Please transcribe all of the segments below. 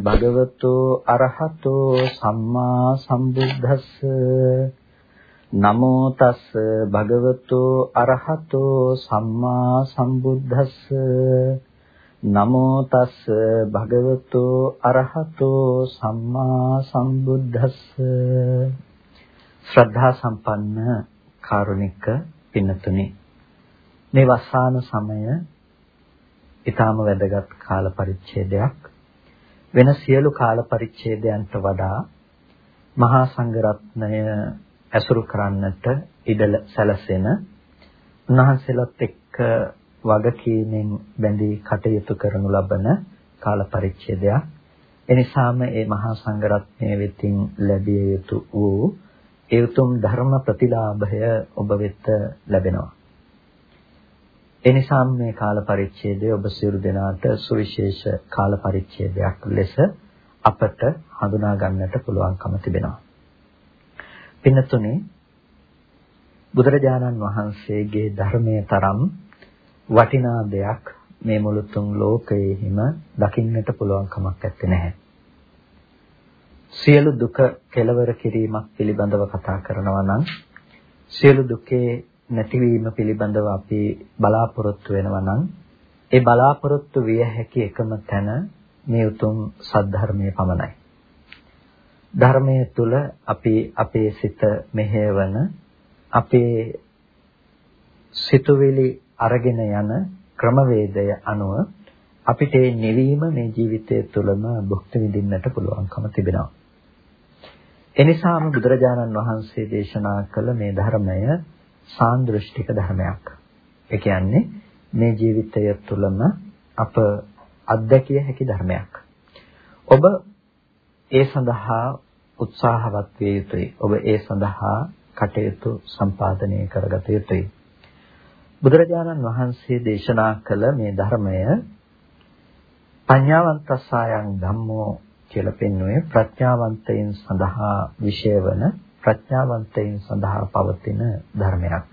භගවතු අරහතෝ සම්මා සම්බුද්දස්ස. නමෝ තස් භගවතු අරහතෝ සම්මා සම්බුද්දස්ස. නමෝ තස් භගවතු අරහතෝ සම්මා සම්බුද්දස්ස. ශ්‍රද්ධා සම්පන්න කාරුණික පින්නතුනි මේ වස්සාන සමය ඊටාම වැදගත් කාල පරිච්ඡේදයක්. වෙන සියලු කාල පරිච්ඡේදයන්ට වඩා මහා සංඝරත්නය ඇසුරු කරන්නට ඉඩ සැලසෙන උන්වහන්සේලාත් එක්ක වගකීමෙන් බැඳී කටයුතු කරනු ලබන කාල පරිච්ඡේදයක්. එනිසාම මේ මහා සංඝරත්නය වෙතින් ලැබිය යුතු වූ ඒ උතුම් ධර්ම ප්‍රතිලාභය ඔබ වෙත ලැබෙනවා. ඒ නිසා මේ කාල පරිච්ඡේදය ඔබ සියලු දෙනාට සුවිශේෂ කාල පරිච්ඡේදයක් ලෙස අපට හඳුනා ගන්නට පුළුවන්කම තිබෙනවා. පින්නතුනේ බුදුරජාණන් වහන්සේගේ ධර්මයේ තරම් වටිනා දෙයක් මේ මුළු තුන් ලෝකයේහිම දකින්නට පුළුවන් කමක් නැත්තේ. සියලු දුක කෙලවර කිරීමක් පිළිබඳව කතා කරනවා නම් සියලු දුකේ නැතිවීම පිළිබඳව අපි බලාපොරොත්තු වෙනවා නම් ඒ බලාපොරොත්තු විය හැකි එකම තැන මේ උතුම් සද්ධර්මයේ පමණයි. ධර්මයේ තුල අපි අපේ සිත මෙහෙයවන අපේ සිතුවිලි අරගෙන යන ක්‍රමවේදය අනුව අපිට නිවීම මේ ජීවිතය තුළම භුක්ති විඳින්නට පුළුවන්කම තිබෙනවා. එනිසාම බුදුරජාණන් වහන්සේ දේශනා කළ මේ ධර්මය සාන්දෘෂ්ටික ධර්මයක්. ඒ කියන්නේ මේ ජීවිතය තුළම අප අත්දැකිය හැකි ධර්මයක්. ඔබ ඒ සඳහා උත්සාහවත් විය යුතුයි. ඔබ ඒ සඳහා කටයුතු සම්පාදනය කරගත යුතුයි. බුදුරජාණන් වහන්සේ දේශනා කළ මේ ධර්මය පඤ්ඤාවන්තසායන් ධම්මෝ කියලා පෙන්වුවේ ප්‍රඥාවන්තයින් සඳහා විශේෂ වන ප්‍රඥාවන්තයින් සඳහා පවතින ධර්මයක්.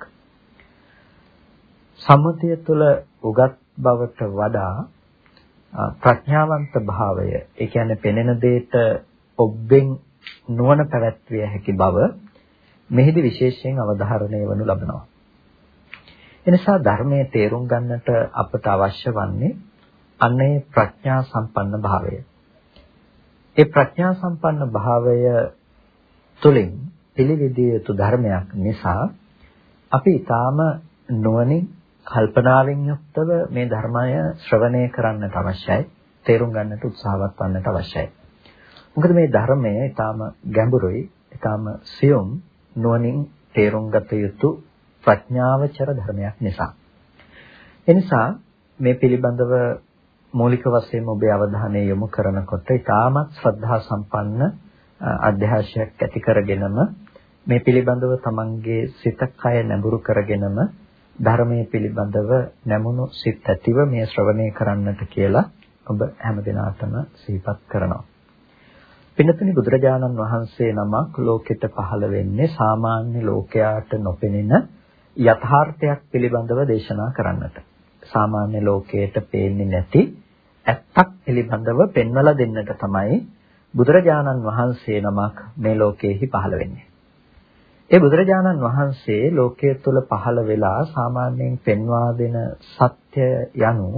සම්මතිය තුළ උගත් බවට වඩා ප්‍රඥාවන්ත භාවය ඒ කියන්නේ පෙනෙන දෙයට ඔබෙන් නුවණ පැවැත්විය හැකි බව මෙහිදී විශේෂයෙන් අවධාරණය වනු ලබනවා. එනිසා ධර්මයේ තේරුම් ගන්නට අපට අවශ්‍ය වන්නේ අන්නේ ප්‍රඥා සම්පන්න භාවය. ඒ ප්‍රඥා සම්පන්න භාවය තුළින් පිළිවිදිය යුතු ධර්මයක් නිසා අපි ඊටාම නුවණින් කල්පනාවෙන් යුක්තව මේ ධර්මය ශ්‍රවණය කරන්නට අවශ්‍යයි තේරුම් ගන්නට උත්සාහවත් වන්නට අවශ්‍යයි. මොකද මේ ධර්මය ඊටාම ගැඹුරුයි ඊටාම සියුම් නුවණින් තේරුම් ගත යුතු ප්‍රඥාවචර ධර්මයක් නිසා. එනිසා මේ පිළිබඳව මූලික වශයෙන් ඔබේ අවධානය යොමු කරනකොට ඊටාමත් ශ්‍රද්ධා සම්පන්න අධ්‍යාශයක් ඇති කරගෙනම මේ පිළිබඳව තමන්ගේ සිත කය නැඹුරු කරගෙනම ධර්මයේ පිළිබඳව නැමුණු සිත් ඇතිව මේ ශ්‍රවණය කරන්නට කියලා ඔබ හැම දිනාටම සිහිපත් කරනවා. පින්නතුනි බුදුරජාණන් වහන්සේ නමක් ලෝකෙට පහළ වෙන්නේ සාමාන්‍ය ලෝකයාට නොපෙනෙන යථාර්ථයක් පිළිබඳව දේශනා කරන්නට. සාමාන්‍ය ලෝකයට පේන්නේ නැති ඇත්තක් පිළිබඳව පෙන්වලා දෙන්නට තමයි බුදුරජාණන් වහන්සේ නමක් මේ ලෝකෙහි පහළ වෙන්නේ. ඒ බුදුරජාණන් වහන්සේ ලෝකයේ තුල පහළ වෙලා සාමාන්‍යයෙන් පෙන්වා දෙන සත්‍ය යනු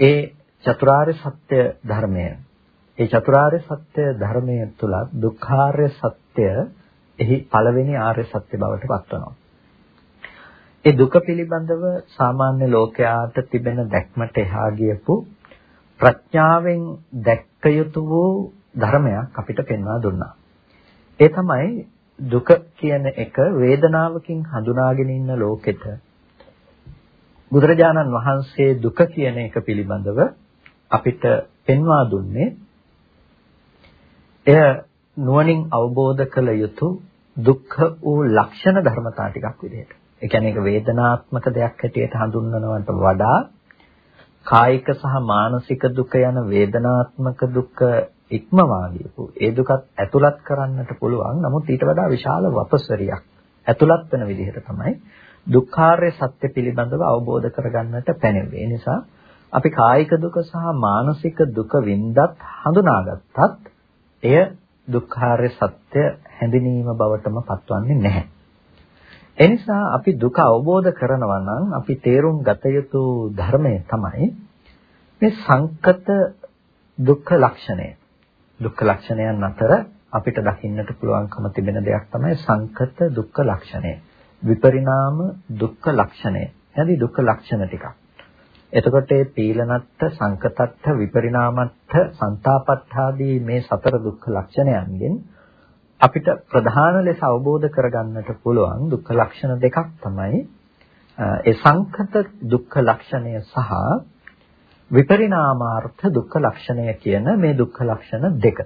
ඒ චතුරාර්ය සත්‍ය ධර්මය. ඒ චතුරාර්ය සත්‍ය ධර්මයේ තුල දුක්ඛාර්ය සත්‍ය එහි පළවෙනි ආර්ය සත්‍ය බවට පත්වනවා. ඒ දුක පිළිබඳව සාමාන්‍ය ලෝකයාට තිබෙන දැක්මට එහා ගියපු ප්‍රඥාවෙන් දැක්ක යුතු වූ ධර්මයක් අපිට පෙන්වා දුන්නා. ඒ තමයි දුක කියන එක වේදනාවකින් හඳුනාගෙන ඉන්න ලෝකෙට බුදුරජාණන් වහන්සේ දුක කියන එක පිළිබඳව අපිට පෙන්වා දුන්නේ එය නුවණින් අවබෝධ කළ යුතු දුක්ඛ වූ ලක්ෂණ ධර්මතා ටිකක් විදිහට. ඒ කියන්නේ ඒක වේදනාත්මක දෙයක් හැටියට හඳුන්වනවට වඩා කායික සහ මානසික දුක යන වේදනාත්මක දුක ඉක්මවා ගියපු ඒ දුකත් ඇතුළත් කරන්නට පුළුවන්. නමුත් ඊට වඩා විශාල වපසරියක් ඇතුළත් වෙන විදිහට තමයි දුක්ඛාර්ය සත්‍ය පිළිබඳව අවබෝධ කරගන්නට පැනෙන්නේ. ඒ නිසා අපි කායික දුක සහ මානසික දුක වින්දත් හඳුනාගත්තත් එය දුක්ඛාරය සත්‍ය හැඳිනීම බවටම පත්වන්නේ නැහැ. එනිසා අපි දුක අවබෝධ කරනවා නම් අපි තේරුම් ගත යුතු ධර්මය තමයි මේ සංකත දුක්ඛ ලක්ෂණය. දුක්ඛ ලක්ෂණයන් අතර අපිට දකින්නට පුළුවන්කම තිබෙන දෙයක් තමයි සංකත දුක්ඛ ලක්ෂණය. විපරිණාම දුක්ඛ ලක්ෂණය. එනදී දුක්ඛ ලක්ෂණ ටිකක්. එතකොට මේ පීලනත්ත සංකතත්ත විපරිණාමත්ත සංతాපත්තාදී මේ සතර දුක්ඛ ලක්ෂණයන්ගෙන් අපිට ප්‍රධාන ලෙස අවබෝධ කරගන්නට පුළුවන් දුක්ඛ ලක්ෂණ දෙකක් තමයි ඒ සංකත දුක්ඛ ලක්ෂණය සහ විපරිණාමාර්ථ දුක්ඛ ලක්ෂණය කියන මේ දුක්ඛ ලක්ෂණ දෙක.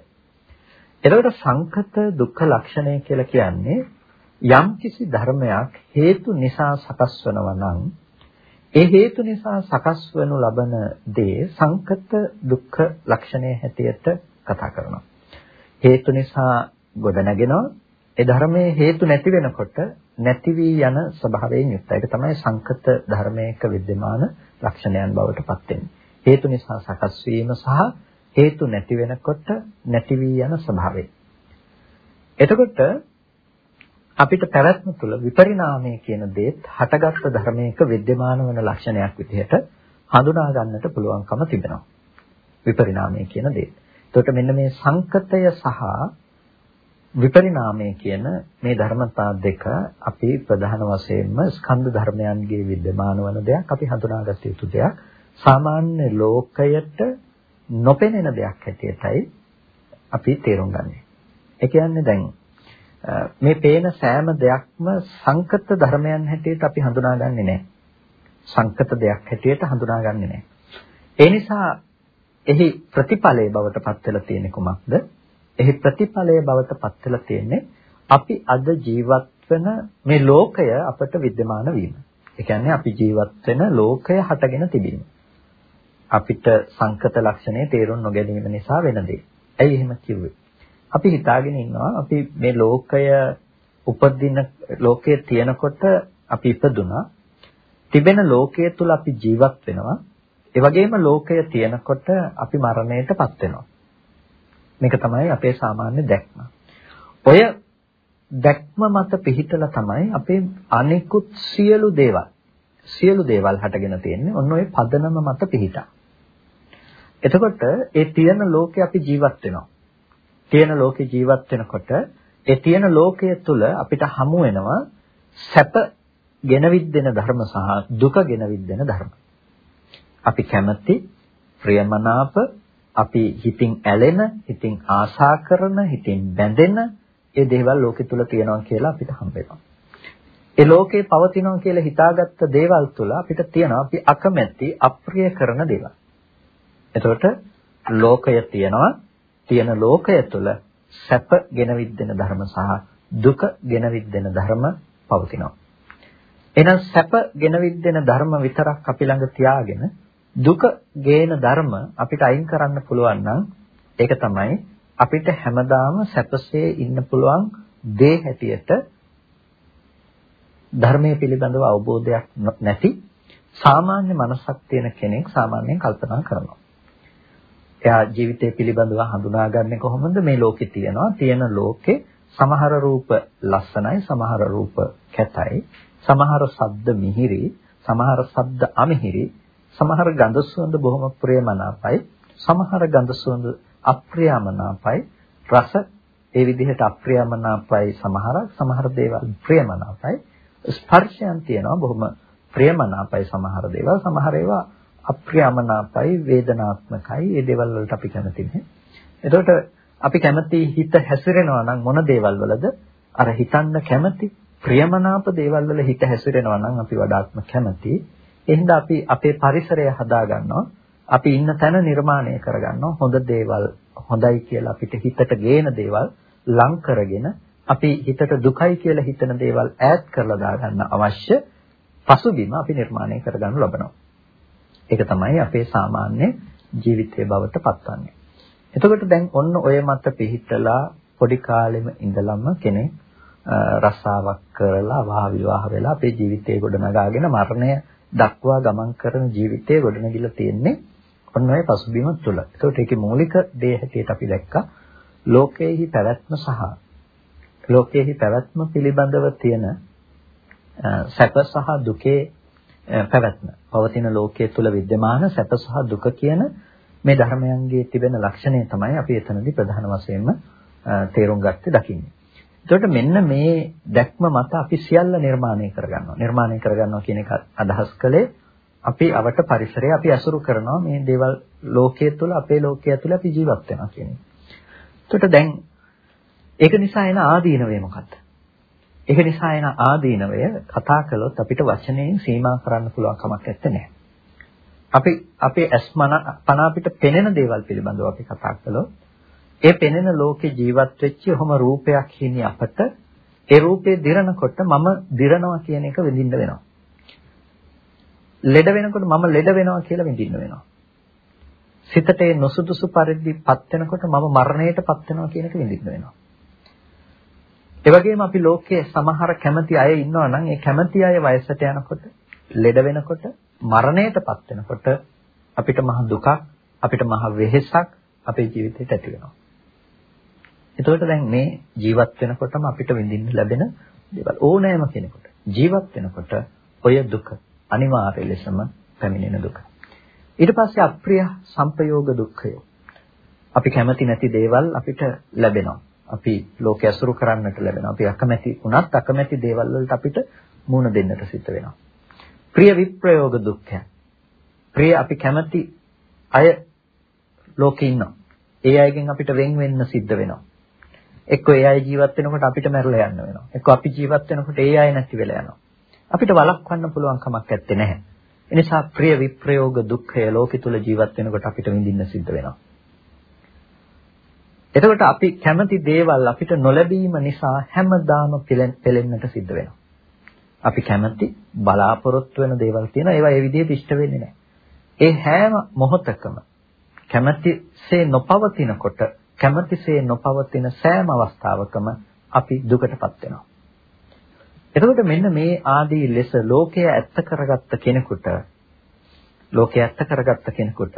එතකොට සංකත දුක්ඛ ලක්ෂණය කියලා කියන්නේ යම්කිසි ධර්මයක් හේතු නිසා සකස් වෙනවා නම් ඒ හේතු නිසා සකස් වනු ලබන දේ සංකත දුක්ඛ ලක්ෂණය හැටියට කතා කරනවා. හේතු නිසා ගොඩ නැගෙනවා. ඒ ධර්මයේ හේතු නැති වෙනකොට නැති වී යන ස්වභාවයෙන් යුක්තයි. ඒක තමයි සංකත ධර්මයක विद्यमान ලක්ෂණයන් බවට පත් වෙන්නේ. හේතු නිසා සකස් වීම සහ හේතු නැති වෙනකොට නැති වී යන ස්වභාවය. එතකොට අපිට පැවැත්ම තුළ විපරිණාමය කියන දේත් හටගත් ධර්මයක विद्यमान වන ලක්ෂණයක් විදිහට හඳුනා ගන්නට පුළුවන්කම තිබෙනවා. විපරිණාමය කියන දේ. එතකොට මෙන්න මේ සංකතය සහ විපරිණාමය කියන මේ ධර්මතා දෙක අපි ප්‍රධාන වශයෙන්ම ස්කන්ධ ධර්මයන්ගේ विद्यमान වන දෙයක් අපි හඳුනාගත යුතු දෙයක්. සාමාන්‍ය ලෝකයට නොපෙනෙන දෙයක් හැටියටයි අපි තේරුම් ගන්නේ. ඒ කියන්නේ දැන් මේ පේන සෑම දෙයක්ම සංකත ධර්මයන් හැටියට අපි හඳුනාගන්නේ නැහැ. සංකත දෙයක් හැටියට හඳුනාගන්නේ නැහැ. ඒ නිසා එහි ප්‍රතිඵලයේ බවට පත් වෙලා තියෙන්නේ කුමක්ද? එහි ප්‍රතිඵලයේ බවට පත් වෙලා තියෙන්නේ අපි අද ජීවත් වෙන මේ ලෝකය අපට विद्यमान වීම. ඒ කියන්නේ අපි ජීවත් වෙන ලෝකය හටගෙන තිබීම. අපිට සංකත ලක්ෂණය තේරුම් නොගැනීම නිසා වෙන දේ. ඇයි එහෙම කිව්වේ? අපි හිතාගෙන ඉන්නවා අපි මේ ලෝකය උපදින ලෝකයේ තියෙනකොට අපි ඉපදුනා තිබෙන ලෝකයේ තුල අපි ජීවත් වෙනවා. ඒ වගේම ලෝකය තියෙනකොට අපි මරණයටපත් වෙනවා. මේක තමයි අපේ සාමාන්‍ය දැක්ම. ඔය දැක්ම මත පිහිටලා තමයි අපේ අනිකුත් සියලු දේවල් සියලු දේවල් හටගෙන තියෙන්නේ. ඔන්න ඔය පදනම මත පිහිටා. එතකොට ඒ තියෙන ලෝකේ අපි ජීවත් වෙනවා තියෙන ලෝකේ ජීවත් වෙනකොට ඒ තියෙන ලෝකයේ තුල අපිට හමු වෙනවා සැප ගෙනවිද්දෙන ධර්ම සහ දුක ගෙනවිද්දෙන ධර්ම. අපි කැමති ප්‍රියමනාප අපි හිතින් ඇලෙන, හිතින් ආශා කරන, හිතින් බැඳෙන ඒ දේවල් ලෝකෙ තුල තියෙනවා කියලා අපිට හම්බ වෙනවා. ඒ ලෝකේ පවතිනවා කියලා හිතාගත්ත දේවල් තුල අපිට තියෙනවා අපි අකමැති, අප්‍රිය කරන දේවල්. එතකොට ලෝකය තියෙනවා තියෙන ලෝකය තුළ සැප ගෙනවිද්දෙන ධර්ම සහ දුක ගෙනවිද්දෙන ධර්ම පවතිනවා. එහෙනම් සැප ගෙනවිද්දෙන ධර්ම විතරක් අපි ළඟ තියාගෙන දුක ගේන ධර්ම අපිට අයින් කරන්න පුළුවන් නම් ඒක තමයි අපිට හැමදාම සැපසේ ඉන්න පුළුවන් දේ හැටියට ධර්මයේ පිළිබඳව අවබෝධයක් නැති සාමාන්‍ය මනසක් තියෙන කෙනෙක් සාමාන්‍යයෙන් කල්පනා කරනවා. එයා ජීවිතය පිළිබඳව හඳුනාගන්නේ කොහොමද? මේ ලෝකේ තියෙනවා. තියෙන ලෝකේ සමහර රූප ලස්සනයි සමහර රූප කැතයි සමහර ශබ්ද මිහිරි සමහර ශබ්ද අමිහිරි සමහර ගඳ සුවඳ බොහොම ප්‍රියමනාපයි සමහර ගඳ සුවඳ අප්‍රියමනාපයි රස ඒ විදිහට අප්‍රියමනාපයි සමහරක් සමහර දේවල් ප්‍රියමනාපයි ස්පර්ශයන් තියෙනවා බොහොම ප්‍රියමනාපයි සමහර දේවල් සමහර ඒවා අප්‍රියමනාපයි වේදනාත්මකයි ඒ දේවල් වලට අපි කැමති නැහැ. එතකොට අපි කැමති හිත හැසිරෙනවා නම් මොන දේවල් වලද? අර හිතන්න කැමති ප්‍රියමනාප දේවල් වල හිත හැසිරෙනවා නම් අපි වඩාත්ම කැමති. එහෙනම් අපි අපේ පරිසරය හදා ගන්නවා. අපි ඉන්න තැන නිර්මාණය කරගන්නවා. හොඳ දේවල් හොඳයි කියලා අපිට හිතට ගේන දේවල් ලං කරගෙන අපි හිතට දුකයි කියලා හිතන දේවල් ඈත් කරලා දාගන්න අවශ්‍ය පසුබිම අපි නිර්මාණය කරගන්න ලබනවා. ඒක තමයි අපේ සාමාන්‍ය ජීවිතයේ බවට පත්වන්නේ. එතකොට දැන් ඔන්න ඔය මත පිහිටලා පොඩි කාලෙම ඉඳලම කෙනෙක් රස්සාවක් කරලා වාහ විවාහ වෙලා අපේ ජීවිතේ ගොඩනගාගෙන මරණය දක්වා ගමන් කරන ජීවිතයේ ගොඩනැගිලා තියෙන්නේ ඔන්න ඔය පසුබිම තුළ. ඒකට ඒකේ මූලික දේ හැටියට අපි දැක්කා ලෝකයේහි පැවැත්ම සහ ලෝකයේහි පැවැත්ම පිළිබඳව තියෙන සැප සහ දුකේ පැවැත්ම. පවතින ලෝකයේ තුල विद्यमान සැප සහ දුක කියන මේ ධර්මයන්ගේ තිබෙන ලක්ෂණය තමයි අපි එතනදී ප්‍රධාන වශයෙන්ම තේරුම් ගත්තේ දකින්නේ. එතකොට මෙන්න මේ දැක්ම මත අපි සියල්ල නිර්මාණය කරගන්නවා. නිර්මාණය කරගන්නවා කියන එක අදහස් කළේ අපි අවට පරිසරය අපි අසුරු කරනවා මේ දේවල් ලෝකයේ තුල අපේ ලෝකයේ තුල අපි ජීවත් වෙනවා කියන එක. එතකොට දැන් ඒක නිසා එන ආදීනවය මොකක්ද? ඒක නිසා එන ආදීනවය කතා කළොත් අපිට වචනයෙන් සීමා කරන්න පුළුවන් කමක් නැත්තේ. අපි අපේ අස්මන පන අපිට පෙනෙන දේවල් පිළිබඳව අපි කතා කළොත් ඒ පෙනෙන ලෝකේ ජීවත් වෙච්ච ඔහම රූපයක් හිනි අපට ඒ රූපේ දිරනකොට මම දිරනවා කියන එක විඳින්න වෙනවා. ලෙඩ වෙනකොට මම ලෙඩ වෙනවා කියලා විඳින්න වෙනවා. සිතට ඒ නොසුදුසු පරිදිපත් වෙනකොට මම මරණයටපත් වෙනවා කියන එක විඳින්න වෙනවා. ඒ වගේම අපි ලෝකයේ සමහර කැමති අය ඉන්නවා නම් ඒ කැමති අය වයසට යනකොට ලෙඩ වෙනකොට මරණයටපත් වෙනකොට අපිට මහ දුකක් අපිට මහ වෙහෙසක් අපේ ජීවිතේට ඇති වෙනවා. එතකොට දැන් මේ ජීවත් වෙනකොටම අපිට විඳින්න ලැබෙන දේවල් ඕනෑම කෙනෙකුට ජීවත් වෙනකොට ඔය දුක අනිවාර්ය ලෙසම පැමිණෙන දුක. ඊට පස්සේ අප්‍රිය සංපයෝග දුක්ඛය. අපි කැමති නැති දේවල් අපිට ලැබෙනවා. අපි ලෝකයේ අසුරු කරන්නට ලැබෙනවා. අපි අකමැති වුණත් අකමැති දේවල් වලට අපිට මුහුණ දෙන්නට සිද්ධ වෙනවා. ප්‍රිය විප්‍රයෝග දුක්ඛය. ප්‍රිය අපි කැමති අය ලෝකේ ඉන්නවා. ඒ අයගෙන් අපිට වෙන් වෙන්න සිද්ධ වෙනවා. එක්ක ඒ අය ජීවත් වෙනකොට අපිට මැරලා යන්න වෙනවා. එක්ක අපි ජීවත් වෙනකොට ඒ අය නැති වෙලා යනවා. අපිට වළක්වන්න පුළුවන් කමක් නැත්තේ නැහැ. එනිසා ප්‍රිය විප්‍රයෝග දුක්ඛය ලෝකෙ තුල ජීවත් වෙනකොට අපිට විඳින්න සිද්ධ වෙනවා. එතකොට අපි කැමති දේවල් අපිට නොලැබීම නිසා හැමදාම පෙලෙන්නට සිද්ධ වෙනවා. අපි කැමති බලාපොරොත්තු වෙන දේවල් තියෙනවා ඒවා ඒ විදිහට ඉෂ්ට වෙන්නේ නැහැ. ඒ හැම මොහොතකම කැමැතිසේ නොපවතිනකොට කැමැතිසේ නොපවතින සෑම අවස්ථාවකම අපි දුකටපත් වෙනවා. එතකොට මෙන්න මේ ආදී ලෙස ලෝකය ඇත්ත කරගත්ත කෙනෙකුට ලෝකය ඇත්ත කරගත්ත කෙනෙකුට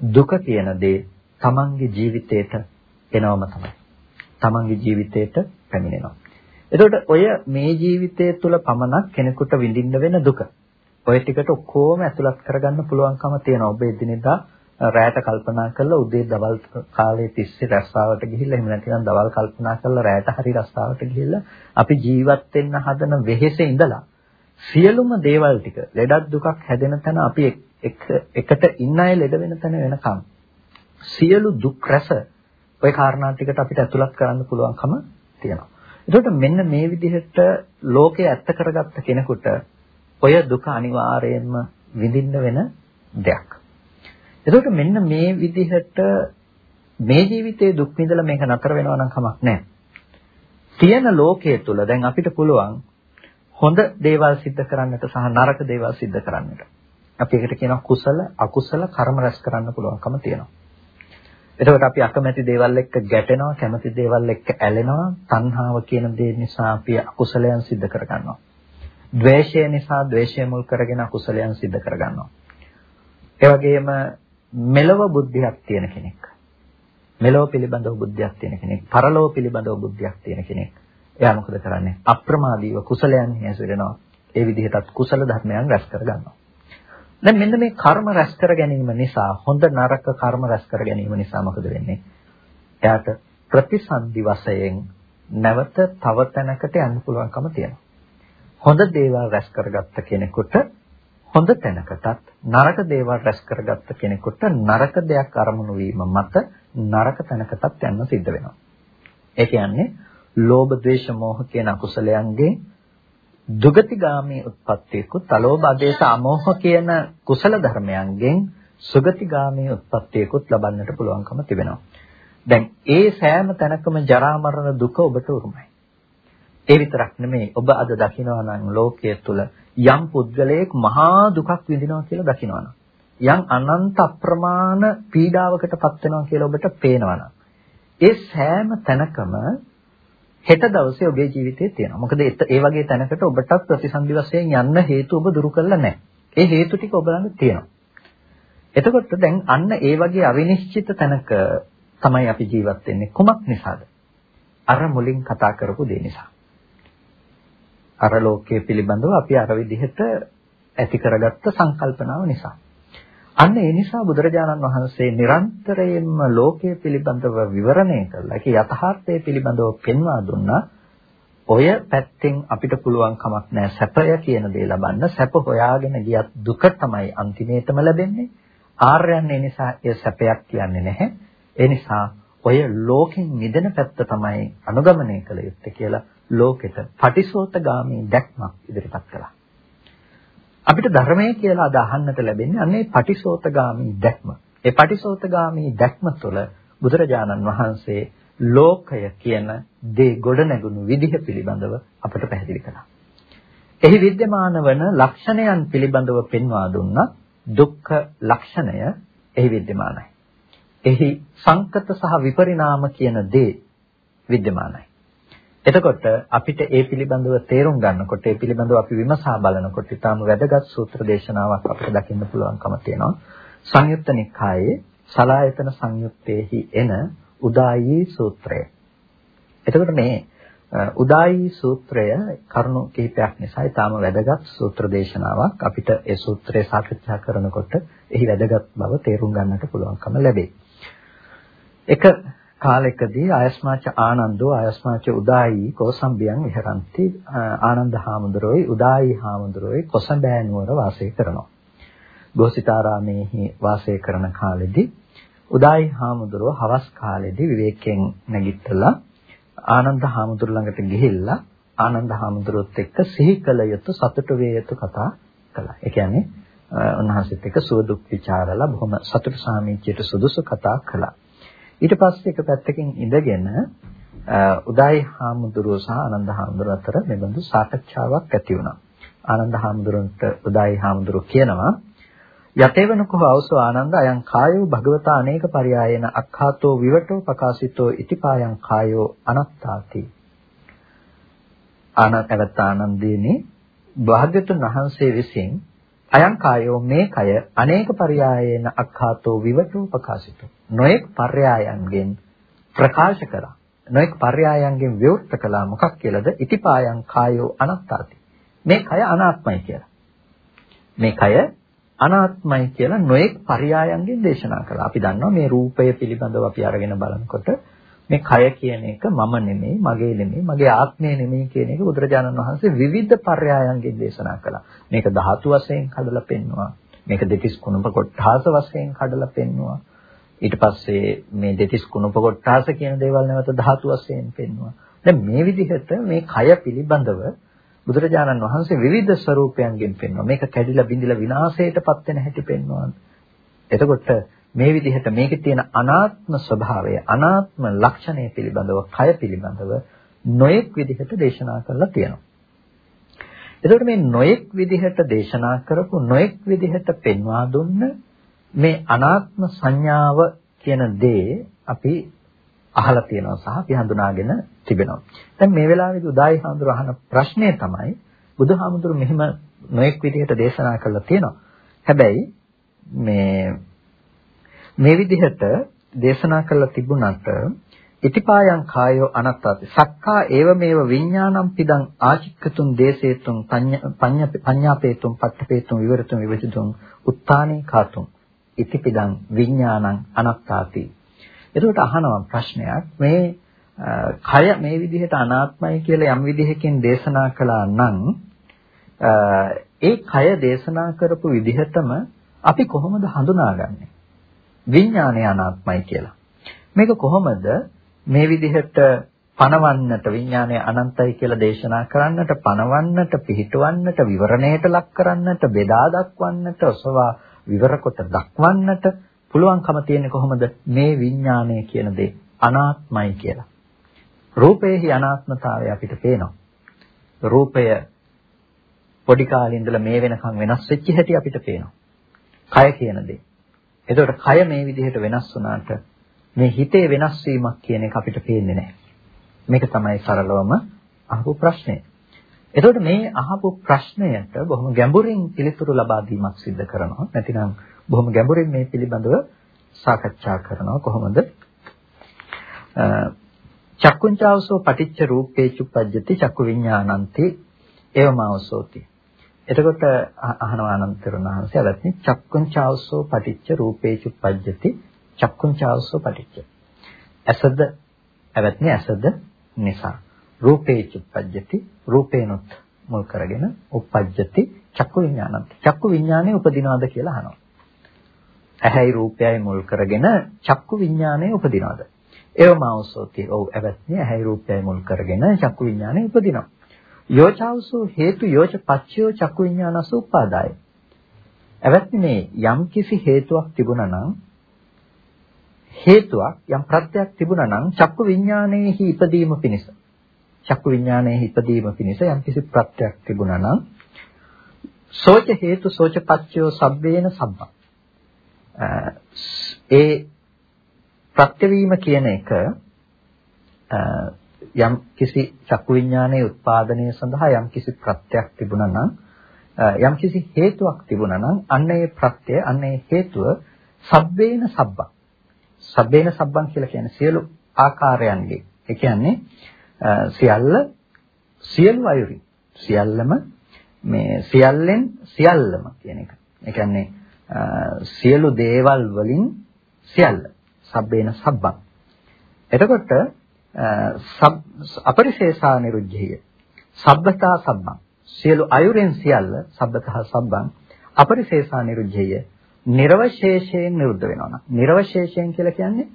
දුක කියන දේ තමන්ගේ ජීවිතේට එනවම තමයි. තමන්ගේ ජීවිතේට පැමිණෙනවා. එතකොට ඔය මේ ජීවිතය තුළ පමණක් කෙනෙකුට විඳින්න වෙන දුක. ඔය ටිකට ඔක්කොම ඇතුළත් කරගන්න පුළුවන්කම තියෙනවා. ඔබ එදිනෙදා රැයට කල්පනා කරලා උදේ දවල් කාලයේ තිස්සේ රස්සාවට ගිහිල්ලා එහෙම නැතිනම් දවල් කල්පනා කරලා රැයට හරි රස්සාවට ගිහිල්ලා අපි ජීවත් වෙන්න හදන වෙහෙසේ ඉඳලා සියලුම දේවල් ටික ලෙඩක් දුකක් හැදෙන තැන අපි එකට ඉන්න අය ලෙඩ වෙන තැන වෙනකම් සියලු දුක් රැස ওই කාරණා ටිකට අපිට ඇතුළත් කරන්න පුළුවන්කම තියෙනවා. එතකොට මෙන්න මේ විදිහට ලෝකය ඇත්ත කරගත්ත කෙනෙකුට ඔය දුක අනිවාර්යයෙන්ම විඳින්න වෙන දෙයක්. එතකොට මෙන්න මේ විදිහට මේ ජීවිතයේ දුක් විඳලා මේක නතර වෙනවා නම් කමක් නැහැ. තියෙන ලෝකයේ තුල දැන් අපිට පුළුවන් හොඳ දේවල් සිද්ධ කරන්නට සහ නරක දේවල් සිද්ධ කරන්නට. අපි ඒකට කියනවා කුසල අකුසල කර්ම රැස් කරන්න පුළුවන්කම තියෙනවා. එතකොට අපි අකමැති දේවල් එක්ක ගැටෙනවා, කැමති දේවල් එක්ක ඇලෙනවා. තණ්හාව කියන දේ නිසා අපි අකුසලයන් සිද්ධ කරගන්නවා. ද්වේෂය නිසා ද්වේෂය මුල් කරගෙන අකුසලයන් සිද්ධ කරගන්නවා. ඒ වගේම මෙලව බුද්ධියක් තියෙන කෙනෙක්. මෙලව පිළිබඳව බුද්ධියක් තියෙන කෙනෙක්, පරලෝව පිළිබඳව බුද්ධියක් තියෙන කෙනෙක්. එයා මොකද කරන්නේ? අප්‍රමාදීව කුසලයන් හැසිරෙනවා. ඒ විදිහටත් කුසල ධර්මයන් රැස් කරගන්නවා. දැන් මෙන්න මේ කර්ම රැස් කර ගැනීම නිසා හොඳ නරක කර්ම රැස් කර ගැනීම නිසා මොකද වෙන්නේ? එයාට ප්‍රතිසන්දි වශයෙන් නැවත තව තැනකට යන්න පුළුවන්කම තියෙනවා. හොඳ දේවල් රැස් කරගත්ත කෙනෙකුට හොඳ තැනකටත් නරක දේවල් රැස් කරගත්ත කෙනෙකුට නරක දෙයක් අරමුණු වීම මත නරක තැනකටත් යන්න සිද්ධ වෙනවා. ඒ කියන්නේ ලෝභ, ද්වේෂ, මෝහ කියන අකුසලයන්ගේ දුගතිගාමී උත්පත්තියකුත් අලෝභ ආදේශ අමෝහ කියන කුසල ධර්මයන්ගෙන් සුගතිගාමී උත්පත්තියකුත් ලබන්නට පුළුවන්කම තිබෙනවා. දැන් ඒ සෑම තැනකම ජරා මරණ දුක ඔබට උරුමයි. ඒ විතරක් නෙමෙයි ඔබ අද දකිනවා නම් ලෝකයේ තුල යම් පුද්ගලයෙක් මහා දුකක් විඳිනවා කියලා දකිනවා නම් යම් අනන්ත අප්‍රමාණ පීඩාවකටපත් වෙනවා කියලා ඔබට පේනවා නම් ඒ සෑම තැනකම හෙට දවසේ ඔබේ ජීවිතේ තියෙනවා. මොකද ඒ වගේ තැනකට ඔබටත් ප්‍රතිසන්දි වශයෙන් යන්න හේතු ඔබ දුරු කරලා නැහැ. ඒ හේතු ටික ඔබ ළඟ තියෙනවා. එතකොට දැන් අන්න ඒ වගේ අවිනිශ්චිත තැනක තමයි අපි ජීවත් වෙන්නේ. කුමක් නිසාද? අර මුලින් කතා කරපු දේ නිසා. අර ලෝකයේ පිළිබඳව අපි අර විදිහට ඇති කරගත්ත සංකල්පනාව නිසා. අන්න ඒ නිසා බුදුරජාණන් වහන්සේ නිරන්තරයෙන්ම ලෝකයේ පිළිබඳව විවරණය කළා. ඒක යථාර්ථය පිළිබඳව පෙන්වා දුන්නා. ඔය පැත්තෙන් අපිට පුළුවන් කමක් නැහැ සැපය කියන දේ ලබන්න. සැප හොයාගෙන ගියත් දුක තමයි අන්තිමේටම ලැබෙන්නේ. ආර්යයන් ඒ නිසා ඒ සැපයක් කියන්නේ නැහැ. ඒ නිසා ඔය ලෝකෙන් මිදෙන පැත්ත තමයි අනුගමනය කළ යුත්තේ කියලා ලෝකෙට පටිසෝතගාමී දැක්මක් ඉදිරිපත් කළා. අපිට ධර්මය කියලා අද අහන්නට ලැබෙන්නේ අන්නේ පටිසෝතගාමී දැක්ම. ඒ පටිසෝතගාමී දැක්ම තුළ බුදුරජාණන් වහන්සේ ලෝකය කියන දේ ගොඩනැගුණු විදිහ පිළිබඳව අපට පැහැදිලි කළා. එහි विद्यमान වන ලක්ෂණයන් පිළිබඳව පෙන්වා දුන්නා දුක්ඛ ලක්ෂණය එහි विद्यमानයි. එහි සංකත සහ විපරිණාම කියන දේ विद्यमानයි. එතකොට අපිට ඒ පිළිබඳව තේරුම් ගන්නකොට ඒ පිළිබඳව අපි විමසා බලනකොට ඊටාම වැදගත් සූත්‍ර දේශනාවක් අපිට දකින්න පුළුවන්කම තියෙනවා. සංයුත්ත නිකායේ සලායතන සංයුත්තේහි එන උදායී සූත්‍රය. එතකොට මේ උදායී සූත්‍රය කරුණු කිහිපයක් නිසා ඊටාම වැදගත් සූත්‍ර දේශනාවක් අපිට ඒ සූත්‍රය සාකච්ඡා කරනකොට එහි වැදගත් බව තේරුම් ගන්නට පුළුවන්කම ලැබේ. එක කාලෙකදී ආයස්මාච ආනන්දෝ ආයස්මාච උදායි කොසම්බියන් විහරಂತಿ ආනන්ද හාමුදුරුවෝයි උදායි හාමුදුරුවෝයි කොසඹෑ නුවර වාසය කරනවා. ගෝසිතාරාමේහි වාසය කරන කාලෙදී උදායි හාමුදුරුවෝ හවස් කාලෙදී විවේකයෙන් නැගිටලා ආනන්ද හාමුදුරුව ළඟට ගිහිල්ලා ආනන්ද හාමුදුරුවොත් එක්ක සිහි කළ යුතු සතුට වේ යුතු කතා කළා. ඒ කියන්නේ උන්වහන්සේත් එක්ක සුව දුක් ਵਿਚාරලා බොහොම සතුට සාමිච්චයට සුදුසු කතා කළා. ඊට පස්සේ එක පැත්තකින් ඉඳගෙන උදායි හාමුදුරුව සහ ආනන්ද හාමුදුරුව අතර මෙබඳු සාකච්ඡාවක් ඇති වුණා. ආනන්ද හාමුදුරුවන්ට උදායි හාමුදුරුව කියනවා යතේවනකෝ අවසෝ ආනන්ද අයං කායෝ භගවතා අනේක පරයයන අක්ඛාතෝ විවටෝ පකාසිතෝ ඉතිපායං කායෝ අනත්තාති ආනන්ද ආනන්දීනි භාග්‍යතුන් වහන්සේ විසින් අයං කායෝ මේ කය අනේක පරයායේන අක්ඛාතෝ විවටෝ ප්‍රකාශිතෝ නොඑක් පරයායන්ගෙන් ප්‍රකාශ කරා නොඑක් පරයායන්ගෙන් විවෘත කළා මොකක් කියලාද? ඉතිපායං කායෝ අනත්තාති. මේ කය අනාත්මයි කියලා. මේ කය අනාත්මයි කියලා නොඑක් පරයායන්ගෙන් දේශනා කළා. අපි දන්නවා මේ රූපය පිළිබඳව අපි අරගෙන බලනකොට මේ කය කියන එක මම නෙමෙයි, මගේ නෙමෙයි, මගේ ආත්මය නෙමෙයි කියන එක බුදුරජාණන් වහන්සේ විවිධ පర్యයායන්ගෙන් දේශනා කළා. මේක ධාතු වශයෙන් කඩලා පෙන්නවා. මේක දෙතිස් කුණප කොට්ඨාස වශයෙන් කඩලා පෙන්නවා. ඊට පස්සේ මේ දෙතිස් කුණප කොට්ඨාස කියන දේවල් නැවත ධාතු වශයෙන් පෙන්නවා. දැන් මේ විදිහට මේ කය පිළිබඳව බුදුරජාණන් වහන්සේ විවිධ ස්වરૂපයන්ගෙන් පෙන්වනවා. මේක කැඩිලා බිඳිලා විනාශයටපත් වෙන හැටි පෙන්වනවා. එතකොට මේ විදිහට මේකේ තියෙන අනාත්ම ස්වභාවය අනාත්ම ලක්ෂණය පිළිබඳව කය පිළිබඳව නොයෙක් විදිහට දේශනා කරලා තියෙනවා. එතකොට මේ නොයෙක් විදිහට දේශනා කරපු නොයෙක් විදිහට පෙන්වා දුන්න මේ අනාත්ම සංඥාව කියන දේ අපි අහලා තියෙනවා සහ අපි හඳුනාගෙන තිබෙනවා. දැන් මේ වෙලාවේදී උදායි හඳුර අහන ප්‍රශ්නය තමයි බුදුහාමුදුරු මෙහෙම නොයෙක් විදිහට දේශනා කරලා තියෙනවා. හැබැයි මේ මේ විදිහට දේශනා කළා තිබුණාට ඉතිපායං කායෝ අනත්තති. සක්කා ඒව මේව විඥානම් පිදං ආචික්කතුන් දේශේතුන් පඤ්ඤාපේතුන් පට්ඨපේතුන් විවරතුන් විවචිතුන් උත්තානේ කාතුන්. ඉතිපිදං විඥානං අනත්තාති. එතකොට අහනවා ප්‍රශ්නයක්. මේ කය මේ විදිහට අනාත්මයි කියලා යම් විදිහකින් දේශනා කළා නම් ඒ කය දේශනා කරපු විදිහටම අපි කොහොමද හඳුනාගන්නේ? විඥානය අනාත්මයි කියලා. මේක කොහොමද මේ විදිහට පනවන්නට විඥානය අනන්තයි කියලා දේශනා කරන්නට පනවන්නට පිහිටවන්නට විවරණයට ලක් කරන්නට බෙදා දක්වන්නට ඔසවා විවර කොට දක්වන්නට පුළුවන්කම තියෙන්නේ කොහොමද මේ විඥානය කියන දේ අනාත්මයි කියලා. රූපේහි අනාත්මතාවය අපිට පේනවා. රූපය පොඩි කාලේ ඉඳලා මේ වෙනකන් වෙනස් වෙච්ච හැටි අපිට පේනවා. කය කියන දේ. එතකොට කය මේ විදිහට වෙනස් වුණාට මේ හිතේ වෙනස් වීමක් කියන එක අපිට පේන්නේ නැහැ. මේක තමයි සරලවම අහපු ප්‍රශ්නේ. එතකොට මේ අහපු ප්‍රශ්නයට බොහොම ගැඹුරින් පිළිතුරු ලබා දීමක් සිදු කරනවා. නැතිනම් බොහොම ගැඹුරින් මේ පිළිබඳව සාකච්ඡා කරනවා කොහොමද? චක්කුංචාවසෝ පටිච්ච රූපේචු පජ්ජති චක්කු විඥානන්ති එවමවසෝති. එතකොට අහනවා අනන්තරුණ වහන්සේ අවත්නි චක්කුංචාවසෝ පටිච්ච රූපේචු පජ්ජති චක්කුංචාවසෝ පටිච්ච. ඇසද අවත්නි ඇසද නිසා රූපේචු පජ්ජති රූපේනොත් මුල් කරගෙන උපජ්ජති චක්කු විඥානන්ති. චක්කු විඥානේ උපදිනවද කියලා අහනවා. ඇහැයි රූපයයි මුල් කරගෙන චක්කු විඥානය උපදිනවද? ඒවමවසෝති. ඔව් ඇවත්නි ඇහැයි රූපයයි මුල් කරගෙන චක්කු විඥානය උපදිනවා. යෝචාවසෝ හේතු යෝච පච්චයෝ චක්කු විඥානස උපාදාය. ඇවත්නි මේ යම් කිසි හේතුවක් තිබුණා නම් හේතුවක් යම් ප්‍රත්‍යක් තිබුණා නම් චක්කු විඥානයේහි ඉපදීම පිණිස චක්කු විඥානයේහි ඉපදීම පිණිස යම් කිසි ප්‍රත්‍යක් තිබුණා නම් සෝච හේතු සෝච පච්චයෝ සබ්බේන සබ්බක් ඒ ප්‍රත්‍යවීම කියන එක යම් කිසි චක්කු විඥානයේ උත්පාදනය සඳහා යම් කිසි ප්‍රත්‍යක් තිබුණා නම් යම් කිසි හේතුවක් තිබුණා නම් අන්න ඒ ප්‍රත්‍ය අන්න ඒ හේතුව සබ්බේන සබ්බක් සබ්බේන සබ්බන් කියලා කියන්නේ සියලු ආකාරයන්ගේ ඒ කියන්නේ සියල්ල සියලු අයුරින් සියල්ලම මේ සියල්ලෙන් සියල්ලම කියන එක. ඒ කියන්නේ සියලු දේවල් වලින් සියල්ල සබ්බේන සබ්බං. එතකොට අපරිශේෂා නිරුද්ධිය. සබ්බතා සබ්බං. සියලු අයුරෙන් සියල්ල සබ්බතා සබ්බං අපරිශේෂා නිරුද්ධිය. නිර්වශේෂයෙන් නිරුද්ධ වෙනවා. නිර්වශේෂයෙන් කියලා කියන්නේ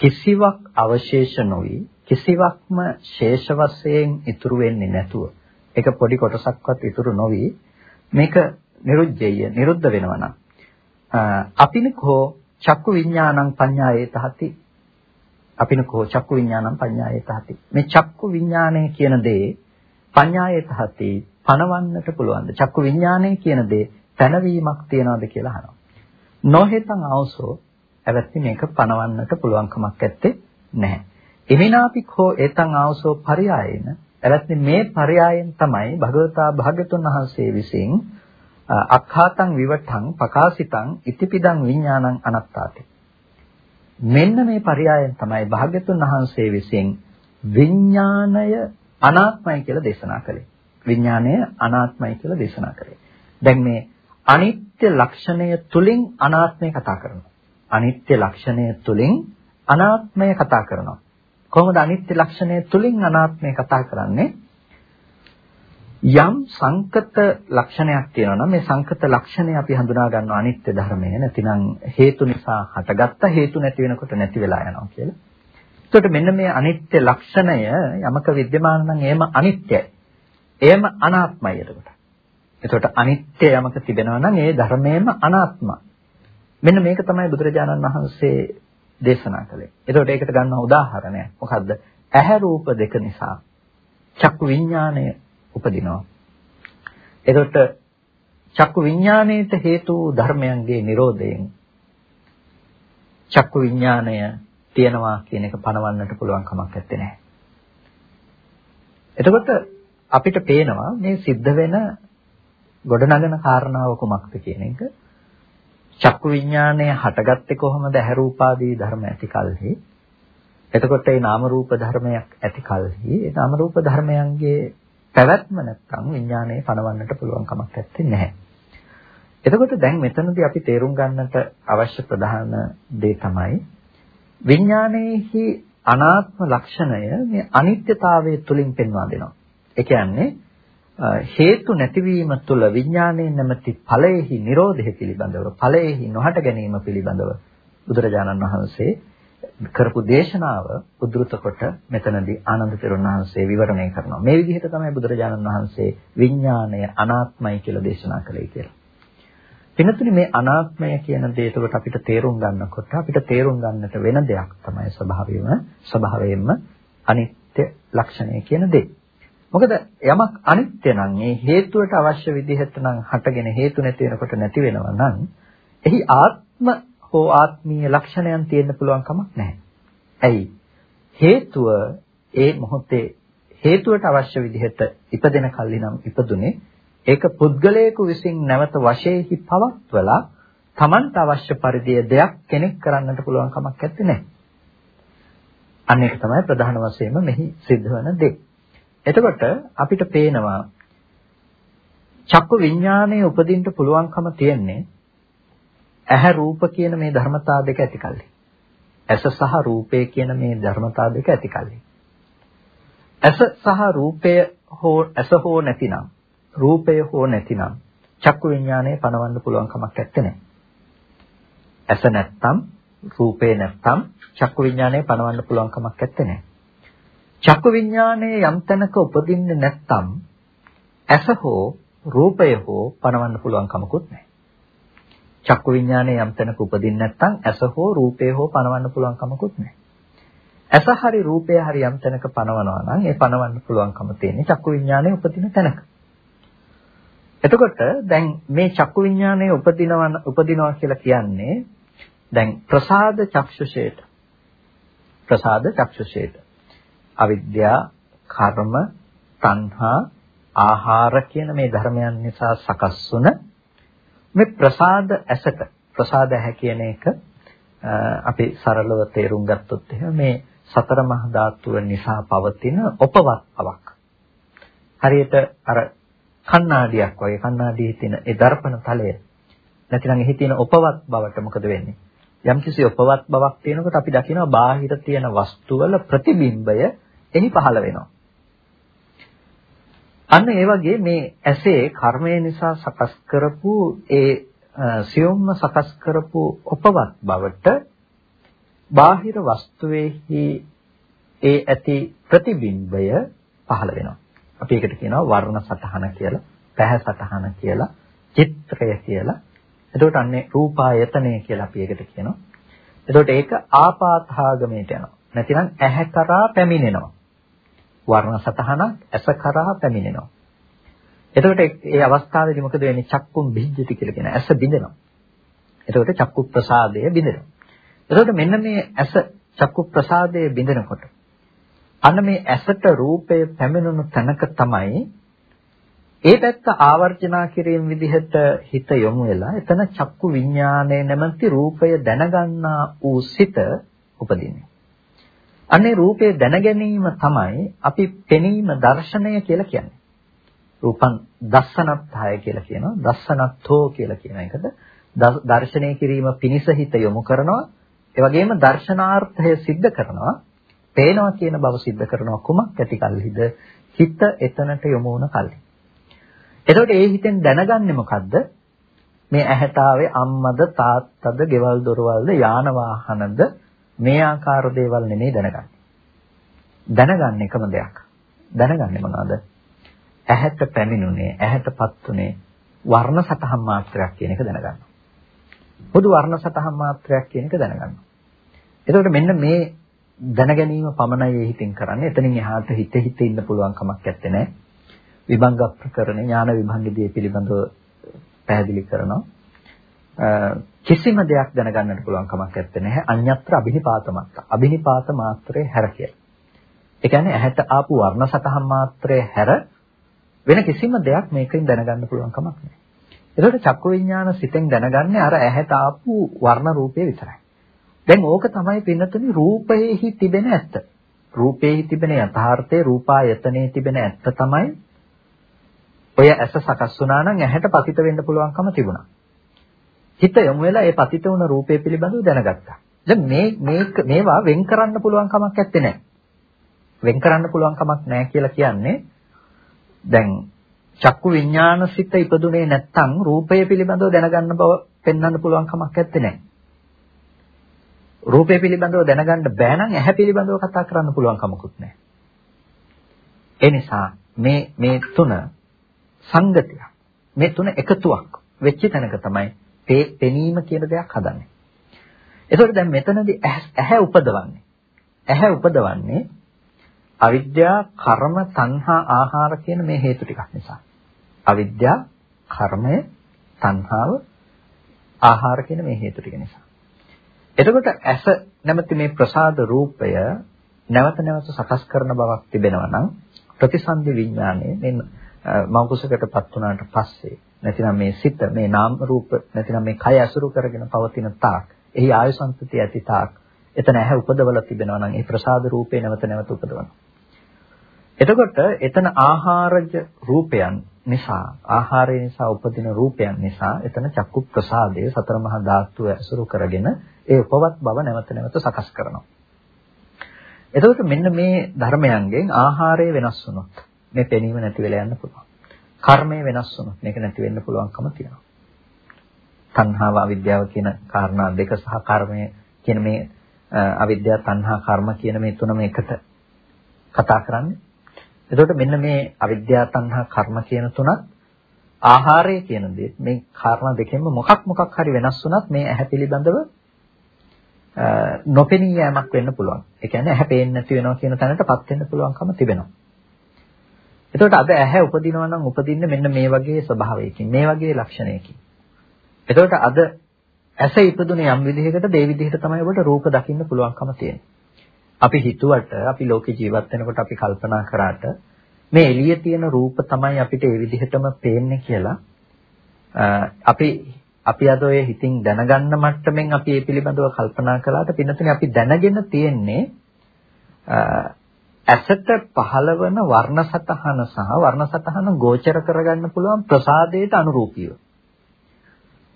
කිසිවක් අවශේෂ නොවි කිසිවක්ම ශේෂ වශයෙන් ඉතුරු වෙන්නේ නැතුව ඒක පොඩි කොටසක්වත් ඉතුරු නොවි මේක නිරුද්ධය නිරුද්ධ වෙනවා නම් අපිනකෝ චක්කු විඥානං පඤ්ඤායේතහති අපිනකෝ චක්කු විඥානං පඤ්ඤායේතහති මේ චක්කු විඥානය කියන දේ පඤ්ඤායේතහති පනවන්නට පුළුවන්ද? චක්කු විඥානය කියන දේ පැනවීමක් තියනවද කියලා අහනවා. නොහෙතං අවසෝ ඇවැත්ති මේක පනවන්නට පුළුවන්කමක් ඇත්තේ නැහැ. එමිනාපිකෝ ඒතං ආවසෝ පරයයන එලත්නි මේ පරයයන් තමයි භගවතා භාගතුන් වහන්සේ විසින් අක්ඛාතං විවටං පකාසිතං ඉතිපිදං විඥානං අනත්තාති. මෙන්න මේ පරයයන් තමයි භාග්‍යතුන් වහන්සේ විසින් විඥාණය අනාත්මයි කියලා දේශනා කළේ. විඥාණය අනාත්මයි කියලා දේශනා කළේ. දැන් මේ අනිත්‍ය ලක්ෂණය තුලින් අනාත්මය කතා කරනවා. අනිත්‍ය ලක්ෂණය තුලින් අනාත්මය කතා කරනවා. කොහොමද අනිත්‍ය ලක්ෂණය තුලින් අනාත්මය කතා කරන්නේ? යම් සංකත ලක්ෂණයක් තියෙනවා නම් මේ සංකත ලක්ෂණය අපි හඳුනා ගන්නවා අනිත්‍ය ධර්මය නැතිනම් හේතු නිසා හටගත්ත හේතු නැති වෙනකොට නැති වෙලා යනවා කියලා. එතකොට මෙන්න මේ අනිත්‍ය ලක්ෂණය යමක विद्यमान නම් එහෙම අනිත්‍යයි. එහෙම අනාත්මයි එතකොට. එතකොට අනිත්‍ය යමක තිබෙනවා නම් ඒ ධර්මයේම අනාත්මයි. මෙන්න මේක තමයි බුදුරජාණන් වහන්සේ දේශනා කළේ. එතකොට ඒකට ගන්න උදාහරණයක් මොකද්ද? ඇහැ රූප දෙක නිසා චක්කු විඥාණය උපදිනවා. එතකොට චක්කු විඥාණයට හේතු ධර්මයන්ගේ Nirodhayen චක්කු විඥාණය තියනවා කියන එක පණවන්නට පුළුවන් කමක් නැත්තේ. එතකොට අපිට පේනවා මේ සිද්ධ වෙන ගොඩනගන කාරණාව කුමක්ද කියන එක. චක්කු විඥාණය හටගත්තේ කොහොමද? ඇහැ රූපාදී ධර්ම ඇති කල්හි. එතකොට මේ නාම රූප ධර්මයක් ඇති කල්හි ඒ නාම රූප ධර්මයන්ගේ පැවැත්ම නැත්නම් විඥානය පණවන්නට පුළුවන් කමක් නැත්තේ නැහැ. එතකොට දැන් මෙතනදී අපි තේරුම් ගන්නට අවශ්‍ය ප්‍රධාන දේ තමයි විඥානයේහි අනාත්ම ලක්ෂණය මේ අනිත්‍යතාවය තුලින් පෙන්වා දෙනවා. ඒ කියන්නේ හේතු නැතිවීම තුළ විඥානයේ නැමැති ඵලයේහි Nirodhe පිළිබඳව ඵලයේහි නොහට ගැනීම පිළිබඳව බුදුරජාණන් වහන්සේ කරපු දේශනාව උද්දෘත කොට මෙතනදී ආනන්ද තෙරුන් වහන්සේ විවරණය කරනවා. මේ විදිහට තමයි බුදුරජාණන් වහන්සේ විඥාණය අනාත්මයි කියලා දේශනා කළේ කියලා. පින්තුනි මේ අනාත්මය කියන දේ එතකොට අපිට තේරුම් ගන්නකොට අපිට තේරුම් ගන්නට වෙන දෙයක් තමයි ස්වභාවයෙන්ම ස්වභාවයෙන්ම අනිත්‍ය ලක්ෂණය කියන දේ. මොකද යමක් අනිත්‍ය නම් ඒ හේතුවට අවශ්‍ය විදිහට නම් හටගෙන හේතු නැති වෙනකොට නැති වෙනවා නම් එහි ආත්ම හෝ ආත්මීය ලක්ෂණයන් තියෙන්න පුළුවන් කමක් නැහැ. ඇයි? හේතුව ඒ මොහොතේ හේතුවට අවශ්‍ය විදිහට ඉපදෙන කල්ලි නම් ඉපදුනේ ඒක පුද්ගලයෙකු විසින් නැවත වශයෙන්හි පවත්වලා Tamanට අවශ්‍ය පරිදි දෙයක් කෙනෙක් කරන්නට පුළුවන් කමක් නැත්තේ. අන්න ඒක තමයි ප්‍රධාන වශයෙන්ම මෙහි සිද්ධ වෙන දේ. එතකොට අපිට පේනවා චක්කු විඥානයේ උපදින්න පුළුවන්කම තියෙන්නේ ඇහැ රූප කියන මේ ධර්මතා දෙක ඇතිකල්ලි. ඇස සහ රූපය කියන මේ ධර්මතා දෙක ඇතිකල්ලි. ඇස සහ රූපය හෝ ඇස හෝ නැතිනම් රූපය හෝ නැතිනම් චක්කු විඥානය පනවන්න පුළුවන් කමක් නැත්තේ. ඇස නැත්තම් රූපේ නැත්තම් චක්කු විඥානය පනවන්න පුළුවන් කමක් නැත්තේ. චක්කු විඥානයේ යම් තැනක උපදින්නේ නැත්තම් ඇස හෝ රූපය හෝ පනවන්න පුළුවන් කමකුත් නැහැ. චක්කු විඥානයේ යම් තැනක උපදින්නේ නැත්තම් ඇස හෝ රූපය හෝ පනවන්න පුළුවන් කමකුත් නැහැ. ඇස හරි රූපය හරි යම් තැනක පනවනවා නම් ඒ පනවන්න පුළුවන්කම තියෙන්නේ චක්කු විඥානයේ උපදින තැනක. එතකොට දැන් මේ චක්කු විඥානයේ උපදිනවා උපදිනවා කියලා කියන්නේ දැන් ප්‍රසාද චක්ෂුෂේට ප්‍රසාද චක්ෂුෂේට අවිද්‍යා කර්ම තණ්හා ආහාර කියන මේ ධර්මයන් නිසා සකස් වුන මේ ප්‍රසාද ඇසට ප්‍රසාද ඇහැ කියන එක අපි සරලව තේරුම් ගත්තොත් එහෙම මේ සතර මහා ධාතුව නිසා පවතින උපවත් බවක්. හරියට අර කණ්ණාඩියක් වගේ කණ්ණාඩියේ තියෙන ඒ දර්පණ තලය නැතිනම් එහි තියෙන උපවත් බවට මොකද වෙන්නේ? යම්කිසි උපවත් බවක් තියෙනකොට අපි දකිනවා බාහිර තියෙන වස්තුවල ප්‍රතිබිම්බය එහි පහළ වෙනවා. අන්න ඒ වගේ මේ ඇසේ කර්මය නිසා සකස් කරපු ඒ සියොම්ම සකස් කරපු උපවත් බවට බාහිර වස්තුවේහි ඒ ඇති ප්‍රතිබිම්බය පහළ වෙනවා. අපි ඒකට කියනවා වර්ණ සටහන කියලා, පැහැ සටහන කියලා, චිත්‍රය කියලා. එතකොට අන්නේ රූපායතනය කියලා අපි ඒකට කියනවා. එතකොට ඒක ආපාතාගමයට යනවා. නැතිනම් ඇහැ කරා පැමිණෙනවා. වර්ණ සටහනක් ඇස කරා පැමිණෙනවා. එතකොට ඒ අවස්ථාවේදී මොකද වෙන්නේ? චක්කුම් බිහිජ්ජති කියලා කියන ඇස බිඳෙනවා. එතකොට චක්කු ප්‍රසාදය බිඳෙනවා. එතකොට මෙන්න මේ ඇස චක්කු ප්‍රසාදයේ බිඳෙනකොට අන්න මේ ඇසට රූපය පැමිණුණු තැනක තමයි ඒ පැත්ත ආවර්ජනා කිරීම විදිහට හිත යොමු වෙලා එතන චක්කු විඥානය නැමැති රූපය දැනගන්නා වූ සිත උපදින්නේ. අන්නේ රූපය දැනගැනීම තමයි අපි පෙනීම දර්ශනය කියලා කියන්නේ. රූපං දස්සනත්ථය කියලා කියනවා. දස්සනත්ථෝ කියලා කියන එකට දර්ශනය කිරීම පිනිස හිත යොමු කරනවා. ඒ වගේම දර්ශනාර්ථය સિદ્ધ කරනවා. පේනවා කියන බව સિદ્ધ කරනවා කුමක් ඇති කල්හිද? හිත එතනට යොමු වුණ කල්හි. එතකොට ඒ හිතෙන් දැනගන්නේ මොකද්ද? මේ ඇහැට ආවේ අම්මද තාත්තද, ගෙවල් දොරවල්ද, යාන වාහනද මේ ආකාර දේවල් නෙමෙයි දැනගන්නේ. දැනගන්නේ එකම දෙයක්. දැනගන්නේ මොනවද? ඇහැට පැමිණුනේ, ඇහැටපත් උනේ වර්ණ සතහන් මාත්‍රයක් කියන එක දැනගන්නවා. පොදු වර්ණ සතහන් මාත්‍රයක් කියන එක දැනගන්නවා. එතකොට මෙන්න මේ දැනගැනීම පමණයි ඒ හිතින් කරන්නේ. එතනින් එහාට හිත හිත ඉන්න පුළුවන් කමක් නැත්තේ. විභංග ප්‍රකරණ ඥාන විභංගදී පිළිබඳව පැහැදිලි කරනවා. කිසිම දෙයක් දැනගන්නට පුළුවන් කමක් නැත්තේ. අඤ්ඤත්‍ර අභිනිපාත මාත්‍ර. අභිනිපාත මාත්‍රේ හැර කියලා. ඒ කියන්නේ ඇහැට ආපු වර්ණ සතහන් මාත්‍රේ හැර වෙන කිසිම දෙයක් මේකෙන් දැනගන්න පුළුවන් කමක් නැහැ. ඒකට චක්කු විඥාන සිතෙන් දැනගන්නේ අර ඇහැට ආපු වර්ණ රූපය විතරයි. දැන් ඕක තමයි පින්නතුනි රූපයේහි තිබෙන ඇත්ත. රූපයේහි තිබෙන යථාර්ථයේ රූපායතනයේ තිබෙන ඇත්ත තමයි ඔය ඇස සකස් වුණා නම් ඇහැට පතිත වෙන්න පුළුවන්කම තිබුණා. හිත යොමු වෙලා ඒ පතිත වුණ රූපය පිළිබඳව දැනගත්තා. දැන් මේ මේක මේවා වෙන් කරන්න පුළුවන් කමක් නැත්තේ නෑ. වෙන් කරන්න පුළුවන් කමක් නෑ කියලා කියන්නේ දැන් චක්කු විඥානසිත ඉපදුනේ නැත්තම් රූපය පිළිබඳව දැනගන්න බව පෙන්වන්න පුළුවන් කමක් නැත්තේ නෑ. රූපය පිළිබඳව දැනගන්න බෑ නම් ඇහැ පිළිබඳව කතා කරන්න පුළුවන් කමකුත් නැහැ. ඒ නිසා මේ මේ තුන සංගතියක්. මේ තුන එකතුවක් වෙච්ච තැනක තමයි පෙනීම කියන දෙයක් හදන්නේ. ඒතකොට දැන් මෙතනදී ඇහැ උපදවන්නේ. ඇහැ උපදවන්නේ අවිද්‍යා, කර්ම, තණ්හා, ආහාර කියන මේ හේතු ටිකක් නිසා. අවිද්‍යා, කර්මය, තණ්හාව, ආහාර කියන මේ හේතු ටික නිසා. එතකොට ඇස නැමැති මේ ප්‍රසාද රූපය නැවත නැවත සකස් කරන බවක් තිබෙනවා නම් ප්‍රතිසන්දි විඥානයේ මේ මෞකසකටපත් වුණාට පස්සේ නැතිනම් මේ සිත මේ නාම රූප නැතිනම් මේ කය අසුරු කරගෙන පවතින තාක් එහි ආයසන්තතිය ඇති තාක් එතන ඇහැ උපදවලා තිබෙනවා නම් ඒ ප්‍රසාද රූපේ නැවත නැවත උපදවනවා. එතකොට එතන ආහාරජ රූපයන් නිසා ආහාරය නිසා උපදින රූපයන් නිසා එතන චක්කු ප්‍රසාදයේ සතර මහා ධාතු ඇසුරු කරගෙන ඒ උපවත් බව නැවත නැවත සකස් කරනවා. එතකොට මෙන්න මේ ධර්මයන්ගෙන් ආහාරය වෙනස් වුණොත් මේ පෙනීම නැති වෙලා යන්න පුළුවන්. කර්මය වෙනස් වුණොත් මේක නැති වෙන්න පුළුවන්කම තියෙනවා. තණ්හාව අවිද්‍යාව කියන කාරණා දෙක සහ කර්මය කියන මේ අවිද්‍යාව තණ්හා කර්ම කියන මේ තුනම එකට කතා කරන්නේ. එතකොට මෙන්න මේ අවිද්‍යාව තණ්හා කර්ම කියන තුනත් ආහාරය කියන දේ මේ කාරණා දෙකෙන්ම මොකක් මොකක් හරි වෙනස් වුණත් මේ ඇහැ පිළිබඳව නොපෙනී යෑමක් වෙන්න පුළුවන්. ඒ කියන්නේ ඇහැ පේන්නේ නැති වෙනවා කියන තැනටපත් වෙන්න පුළුවන්කම තිබෙනවා. එතකොට අද ඇහැ උපදිනවා නම් උපදින්නේ මෙන්න මේ වගේ ස්වභාවයකින්, මේ වගේ ලක්ෂණයකින්. එතකොට අද ඇස ඉපදුනේ යම් විදිහකට ඒ විදිහට තමයි ඔබට රූප දකින්න පුළුවන්කම තියෙන්නේ. අපි හිතුවට අපි ලෝකේ ජීවත් වෙනකොට අපි කල්පනා කරාට මේ එළියේ තියෙන රූප තමයි අපිට ඒ විදිහටම පේන්නේ කියලා අපි අපි අද ඔය හිතින් දැනගන්න මට්ටමින් අපි ඒ පිළිබඳව කල්පනා කළාට පින්නතුනේ අපි දැනගෙන තියෙන්නේ ඇසට පහළවන වර්ණ සතහන සහ වර්ණ සතහන ගෝචර කරගන්න පුළුවන් ප්‍රසාදයට අනුරූපීව.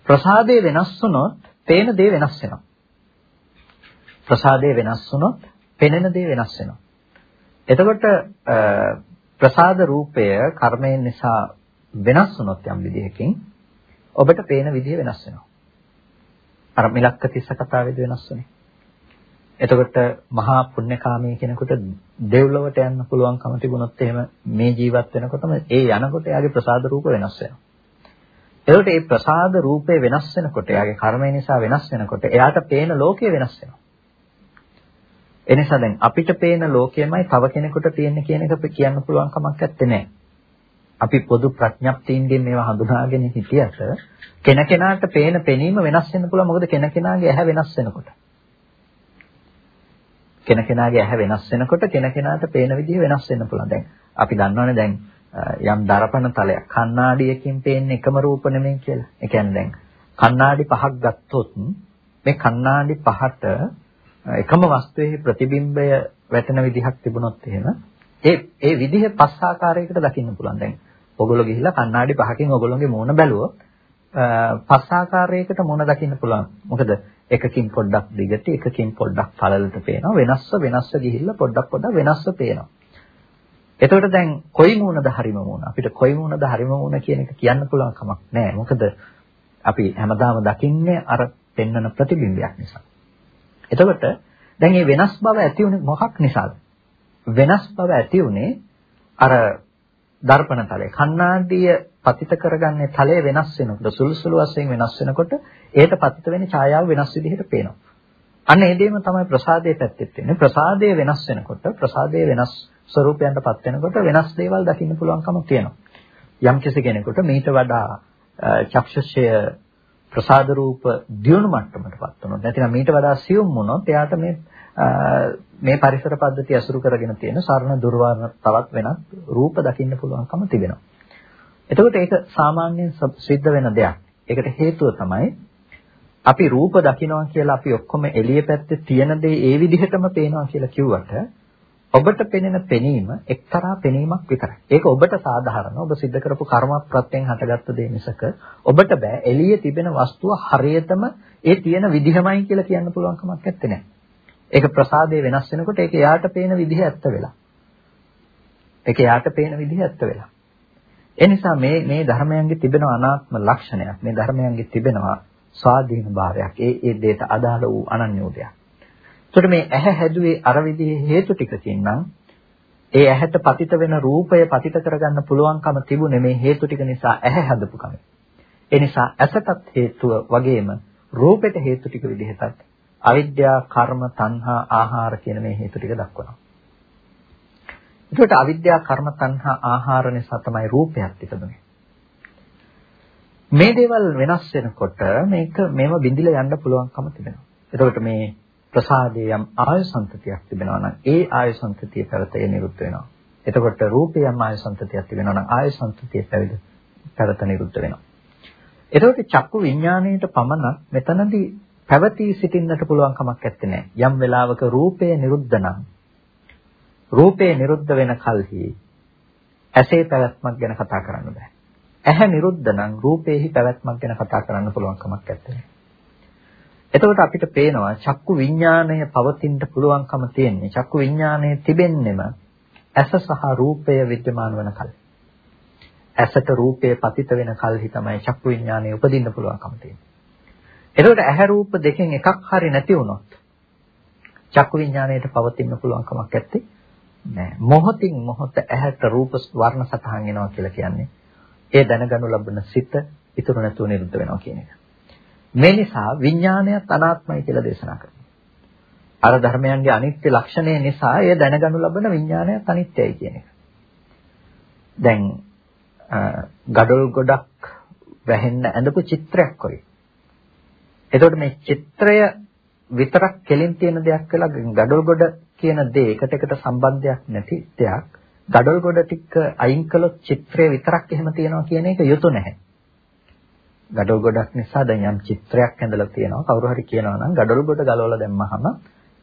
ප්‍රසාදේ වෙනස් වුණොත් පේන දේ වෙනස් වෙනවා. ප්‍රසාදේ වෙනස් වුණොත් පෙනෙන දේ වෙනස් වෙනවා. එතකොට ප්‍රසාද රූපය කර්මයෙන් නිසා වෙනස් වුණොත් යම් විදිහකින් ඔබට පේන විදිහ වෙනස් වෙනවා. අර මිලක්ක තිස්ස කතාවේදී වෙනස් වුනේ. එතකොට මහා පුණ්‍යකාමී කෙනෙකුට දෙව්ලොවට යන්න පුළුවන්කම තිබුණොත් එහෙම මේ ජීවත් වෙනකොටම ඒ යනකොට එයාගේ ප්‍රසාද රූප වෙනස් වෙනවා. එතකොට මේ ප්‍රසාද රූපේ වෙනස් වෙනකොට එයාගේ කර්මය නිසා වෙනස් වෙනකොට එයාට පේන ලෝකය වෙනස් වෙනවා. එනිසා දැන් අපිට පේන ලෝකයමයි තව කෙනෙකුට තියෙන්නේ කියන එක කියන්න පුළුවන් කමක් නැත්තේ. අපි පොදු ප්‍රඥප්තියින්ගෙන් මේවා හඳුනාගෙන හිටියට කෙනකෙනාට පේන පෙනීම වෙනස් වෙන්න පුළුවන් මොකද කෙනකෙනාගේ ඇහැ වෙනස් වෙනකොට. කෙනකෙනාගේ ඇහැ වෙනස් වෙනකොට කෙනකෙනාට පේන විදිහ වෙනස් වෙන්න පුළුවන්. දැන් අපි දන්නවනේ දැන් යම් දරපණ තලයක් කණ්ණාඩියකින් පේන්නේ එකම රූප නෙමෙයි කියලා. ඒ කියන්නේ දැන් කණ්ණාඩි පහක් ගත්තොත් මේ කණ්ණාඩි පහට එකම වස්තුවේ ප්‍රතිබිම්බය වැටෙන විදිහක් තිබුණොත් එහෙම ඒ ඒ විදිහ පස් ආකාරයකට දකින්න පුළුවන්. දැන් ඔයගොල්ලෝ ගිහිල්ලා කණ්ණාඩි පහකින් ඔයගොල්ලෝගේ මූණ බැලුවොත් පස් ආකාරයකට මූණ දකින්න පුළුවන්. මොකද එකකින් පොඩ්ඩක් දිගට එකකින් පොඩ්ඩක් පළලට පේනවා. වෙනස්ව වෙනස්ව ගිහිල්ලා පොඩ්ඩක් පොඩ්ඩක් වෙනස්ව පේනවා. එතකොට දැන් කොයි මූණද හරිම මූණ? අපිට කොයි මූණද හරිම මූණ කියන එක කියන්න පුළුවන් කමක් නැහැ මොකද අපි හැමදාම දකින්නේ අර පෙන්වන ප්‍රතිබිම්බයක් නිසා. එතකොට දැන් මේ වෙනස් බව ඇති උනේ මොකක් නිසාද? වෙනස් බව ඇති උනේ අර දර්පණ තලය. කණ්ණාඩිය පතිත කරගන්නේ තලය වෙනස් වෙනකොට සුළු සුළු වශයෙන් වෙනස් වෙනකොට ඒට පතිත වෙන ඡායාව වෙනස් විදිහට පේනවා. අන්න ඒ දෙයම තමයි ප්‍රසාදයේ පැත්තෙත් වෙන්නේ. ප්‍රසාදය වෙනස් වෙනකොට ප්‍රසාදයේ වෙනස් ස්වરૂපයන්ටපත් වෙනකොට වෙනස් දේවල් දකින්න පුළුවන්කම තියෙනවා. යම් කෙනෙකුට මීට වඩා චක්ෂුෂය ප්‍රසාද රූප දියුණු මට්ටමකටපත් වුණොත් නැතිනම් මීට වඩා සියුම් වුණොත් එයාට මේ මේ පරිසර පද්ධතිය අසුරු කරගෙන තියෙන සරණ දුර්වර්ණ තවත් වෙනත් රූප දකින්න පුළුවන්කම තිබෙනවා. එතකොට ඒක සාමාන්‍යයෙන් සිද්ධ වෙන දෙයක්. ඒකට හේතුව තමයි අපි රූප දකිනවා කියලා අපි ඔක්කොම එළිය පැත්තේ තියෙන දේ ඒ විදිහටම පේනවා කියලා කිව්වට ඔබට පෙනෙන පෙනීම එක්තරා පෙනීමක් විතරයි. ඒක ඔබට සාධාරණ. ඔබ සිද්ධ කරපු කර්ම ප්‍රත්‍යයෙන් හටගත්ත දේ මිසක ඔබට බෑ එළියේ තිබෙන වස්තුව හරියටම ඒ තියෙන විදිහමයි කියලා කියන්න පුළුවන් කමක් නැත්තේ. ඒක ප්‍රසාදේ වෙනස් වෙනකොට ඒක යාට පේන විදිහ ඇත්ත වෙලා. ඒක යාට පේන විදිහ ඇත්ත වෙලා. ඒ නිසා මේ මේ ධර්මයන්ගේ තිබෙන අනාත්ම ලක්ෂණයක්. මේ ධර්මයන්ගේ තිබෙනවා ස්වාධීන භාවයක්. ඒ ඒ දෙයට අදාළ වූ අනන්‍ය උදයක්. එතකොට මේ ඇහැ හැදුවේ අර විදිහේ හේතු ටිකකින් නම් ඒ ඇහැට පතිත වෙන රූපය පතිත කරගන්න පුළුවන්කම තිබුණේ මේ හේතු ටික නිසා ඇහැ හැදපු කම. ඒ නිසා ඇසටත් හේතුව වගේම රූපෙට හේතු ටික විදිහටත් අවිද්‍යා, කර්ම, තණ්හා, ආහාර කියන මේ හේතු ටික දක්වනවා. එතකොට අවිද්‍යා කර්ම තණ්හා ආහාර නිසා තමයි රූපයක් ඉපදුනේ. මේ දේවල් වෙනස් වෙනකොට මේක මේව බිඳිලා යන්න පුළුවන්කම තිබෙනවා. එතකොට මේ ප්‍රසාදයේ යම් ආයසන්තතියක් තිබෙනවා නම් ඒ ආයසන්තතිය පැවතේ නිරුද්ධ වෙනවා. එතකොට රූපයම ආය සම්තතියක් තිබෙනවා නම් ආය සම්තතිය පැවිද පැවත නිරුද්ධ වෙනවා. එතකොට චක්කු විඥාණයට පමණක් මෙතනදී පැවතී සිටින්නට පුළුවන් කමක් නැත්තේ. යම් වෙලාවක රූපය නිරුද්ධ නම් රූපය නිරුද්ධ වෙන කල්හි ඇසේ පැවැත්මක් ගැන කතා කරන්න බෑ. ඇහැ නිරුද්ධ නම් රූපේහි පැවැත්මක් ගැන කතා කරන්න පුළුවන් කමක් නැත්තේ. එතකොට අපිට පේනවා චක්කු විඥාණය පවතින්න පුළුවන්කම තියෙන්නේ චක්කු විඥාණය තිබෙන්නෙම ඇස සහ රූපය विद्यमान වෙන කල. ඇසට රූපය පතිත වෙන කල්හි තමයි චක්කු විඥාණය උපදින්න පුළුවන්කම තියෙන්නේ. එතකොට ඇහැ රූප දෙකෙන් එකක් හරි නැති වුණොත් චක්කු විඥාණයට පවතින්න පුළුවන් කමක් නැත්තේ නෑ. මොහොතින් මොහොත ඇහැට රූප වර්ණ සතහන් එනවා කියලා කියන්නේ ඒ දැනගනු ලබන සිත ඉතුරු නැතුව නිරුද්ධ වෙනවා කියන එක. මේ නිසා විඥානයත් අනාත්මයි කියලා දේශනා කරනවා. අර ධර්මයන්ගේ අනිත්‍ය ලක්ෂණය නිසා එය දැනගනු ලබන විඥානයත් අනිත්‍යයි කියන එක. දැන් gadol ගොඩක් වැහෙන්න ඇඳපු චිත්‍රයක් වගේ. එතකොට මේ චිත්‍රය විතරක් කෙලින් තියෙන දෙයක් කියලා gadol ගොඩ කියන දේ එකට එකට සම්බන්ධයක් නැති දෙයක්. gadol ගොඩ ටික අයින් කළොත් චිත්‍රය විතරක් එහෙම තියෙනවා කියන එක යුතු නැහැ. gadol ගොඩක් නිසා දැන් යම් චිත්‍රයක් ඇඳලා තියෙනවා. කවුරු හරි කියනවා නම් gadol ගොඩ ගලවලා දැම්මහම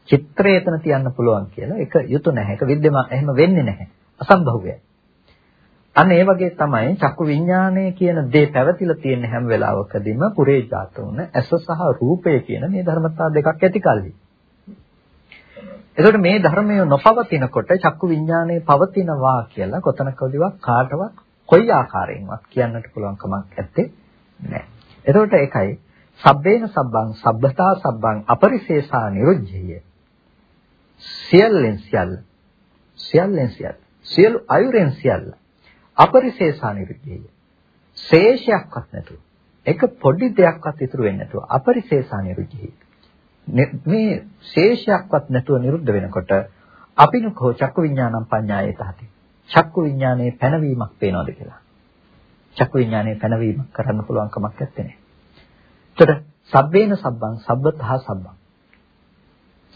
චිත්‍රය එතන තියන්න පුළුවන් කියලා. ඒක යුතු නැහැ. ඒක විද්‍යමාන එහෙම වෙන්නේ නැහැ. අසම්භව්‍යයි. අන්න ඒ වගේ තමයි චක්කු විඥානය කියන දේ පැවතිලා තියෙන හැම වෙලාවකදීම පුරේ ජාත වුණ ඇස සහ රූපය කියන මේ ධර්මතා දෙකක් ඇති කල්හි. එතකොට මේ ධර්මය නොපවතිනකොට චක්කු විඥානය පවතිනවා කියලා කොතනකදීවත් කාටවත් කොයි ආකාරයෙන්වත් කියන්නට පුළුවන් කමක් නැත්තේ නැහැ. එතකොට ඒකයි සබ්බේන සබ්බං සබ්බතා සබ්බං අපරිශේෂා නිරුද්ධිය. සියල්ලෙන් සියල්ල සියල්ලෙන් සියල්ල සියලු අයුරෙන් සියල්ල අපරිශේෂා නිරුද්ධිය. ශේෂයක්වත් නැතුව එක පොඩි දෙයක්වත් ඉතුරු වෙන්නේ නැතුව අපරිශේෂා නිරුද්ධිය. මේ ශේෂයක්වත් නැතුව නිරුද්ධ වෙනකොට අපිනකෝ චක්කු විඥානම් පඤ්ඤායේ තහති. චක්කු විඥානයේ පැනවීමක් පේනවද කියලා. චක්කු විඥානයේ පැනවීම කරන්න පුළුවන් කමක් නැත්තේ නේ. එතකොට සබ්බේන සබ්බං සබ්බතහ සබ්බං.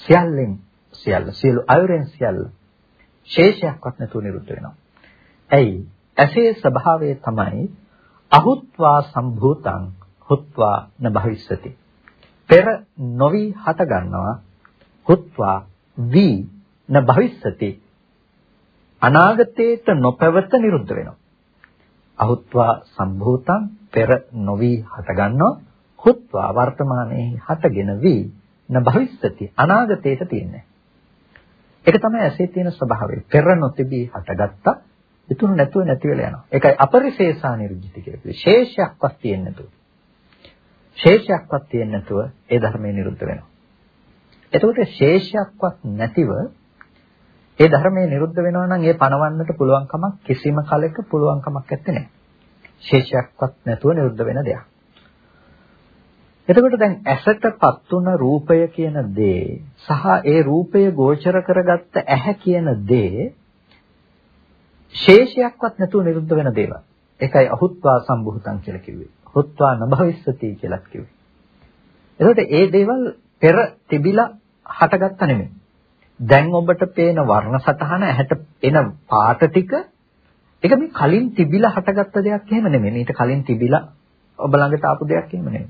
සියල්ලෙන් සියල්ල සියලු අයුරෙන් සියල්ල ශේෂයක්වත් නැතුව නිරුද්ධ වෙනවා. ඇයි? ඇසේ ස්වභාවය තමයි අහුත්වා සම්භූතං හුත්වා න භවිස්සති. පෙර නොවි හට ගන්නවා හුත්වා වී න භවිස්සති. අනාගතේට නොපැවත නිරුද්ධ වෙනවා. අහුත්වා සම්භූතං පෙර නොවි හටගන්නවා හුත්වා වර්තමානයේ හටගෙන වී න භවිස්සති අනාගතයට තියෙන්නේ. ඒක තමයි ඇසේ තියෙන ස්වභාවය. පෙර නොතිබී හටගත්තා ඉතුරු නැතුව නැති වෙලා යනවා. ඒකයි අපරිශේෂා නිරුද්ධිත කියලා කිව්වේ. ශේෂයක්වත් තියෙන්නේ නැතුව. ශේෂයක්වත් තියෙන්නේ නැතුව ඒ ධර්මය නිරුද්ධ වෙනවා. එතකොට ශේෂයක්වත් නැතිව ඒ ධර්මයේ නිරුද්ධ වෙනවා නම් ඒ පණවන්නට පුළුවන් කමක් කිසිම කලෙක පුළුවන් කමක් නැත්තේ. ශේෂයක්වත් නැතුව නිරුද්ධ වෙන දෙයක්. එතකොට දැන් ඇසටපත් වුණ රූපය කියන දේ සහ ඒ රූපය ගෝචර කරගත්ත ඇහැ කියන දේ ශේෂයක්වත් නැතුව නිරුද්ධ වෙන දේවල්. ඒකයි අහුත්වා සම්භූතං කියලා කිව්වේ. හුත්වා නභවිස්සති කියලා කිව්වේ. එතකොට ඒ දේවල් පෙර තිබිලා හටගත්ත නෙමෙයි. දැන් ඔබට පේන වර්ණ සටහන ඇහැට එන පාට ටික ඒක මේ කලින් තිබිලා හටගත්ත දෙයක් එහෙම නෙමෙයි. ඊට කලින් තිබිලා ඔබ ළඟට ආපු දෙයක් එහෙම නෙමෙයි.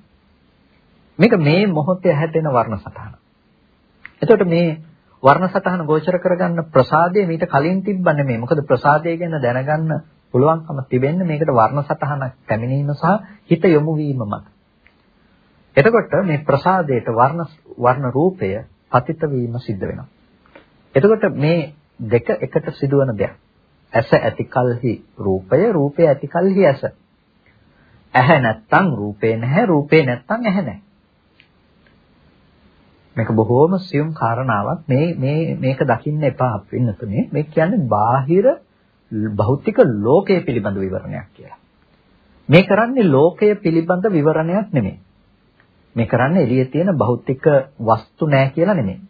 මේක මේ මොහොතේ ඇහැට එන වර්ණ සටහන. එතකොට මේ වර්ණ සටහන ගෝචර කරගන්න ප්‍රසාදය මීට කලින් තිබ්බ නෙමෙයි. මොකද ප්‍රසාදය ගැන දැනගන්න පුළුවන්කම තිබෙන්නේ මේකට වර්ණ සටහනක් පැමිණීම සහ හිත යොමු වීම මත. එතකොට මේ ප්‍රසාදයට වර්ණ වර්ණ රූපය පතිත වීම සිද්ධ වෙනවා. එතකොට මේ දෙක එකට සිදුවන දෙයක්. ඇස ඇතිකල්හි රූපය, රූපය ඇතිකල්හි ඇස. ඇහැ නැත්තම් රූපේ නැහැ, රූපේ නැත්තම් ඇහැ නැහැ. මේක බොහෝම සියුම් කාරණාවක්. මේ මේ මේක දකින්න එපා වෙනතුනේ. මේ කියන්නේ බාහිර භෞතික ලෝකය පිළිබඳ විවරණයක් කියලා. මේ කරන්නේ ලෝකය පිළිබඳ විවරණයක් නෙමෙයි. මේ කරන්නේ එළියේ තියෙන භෞතික වස්තු නෑ කියලා නෙමෙයි.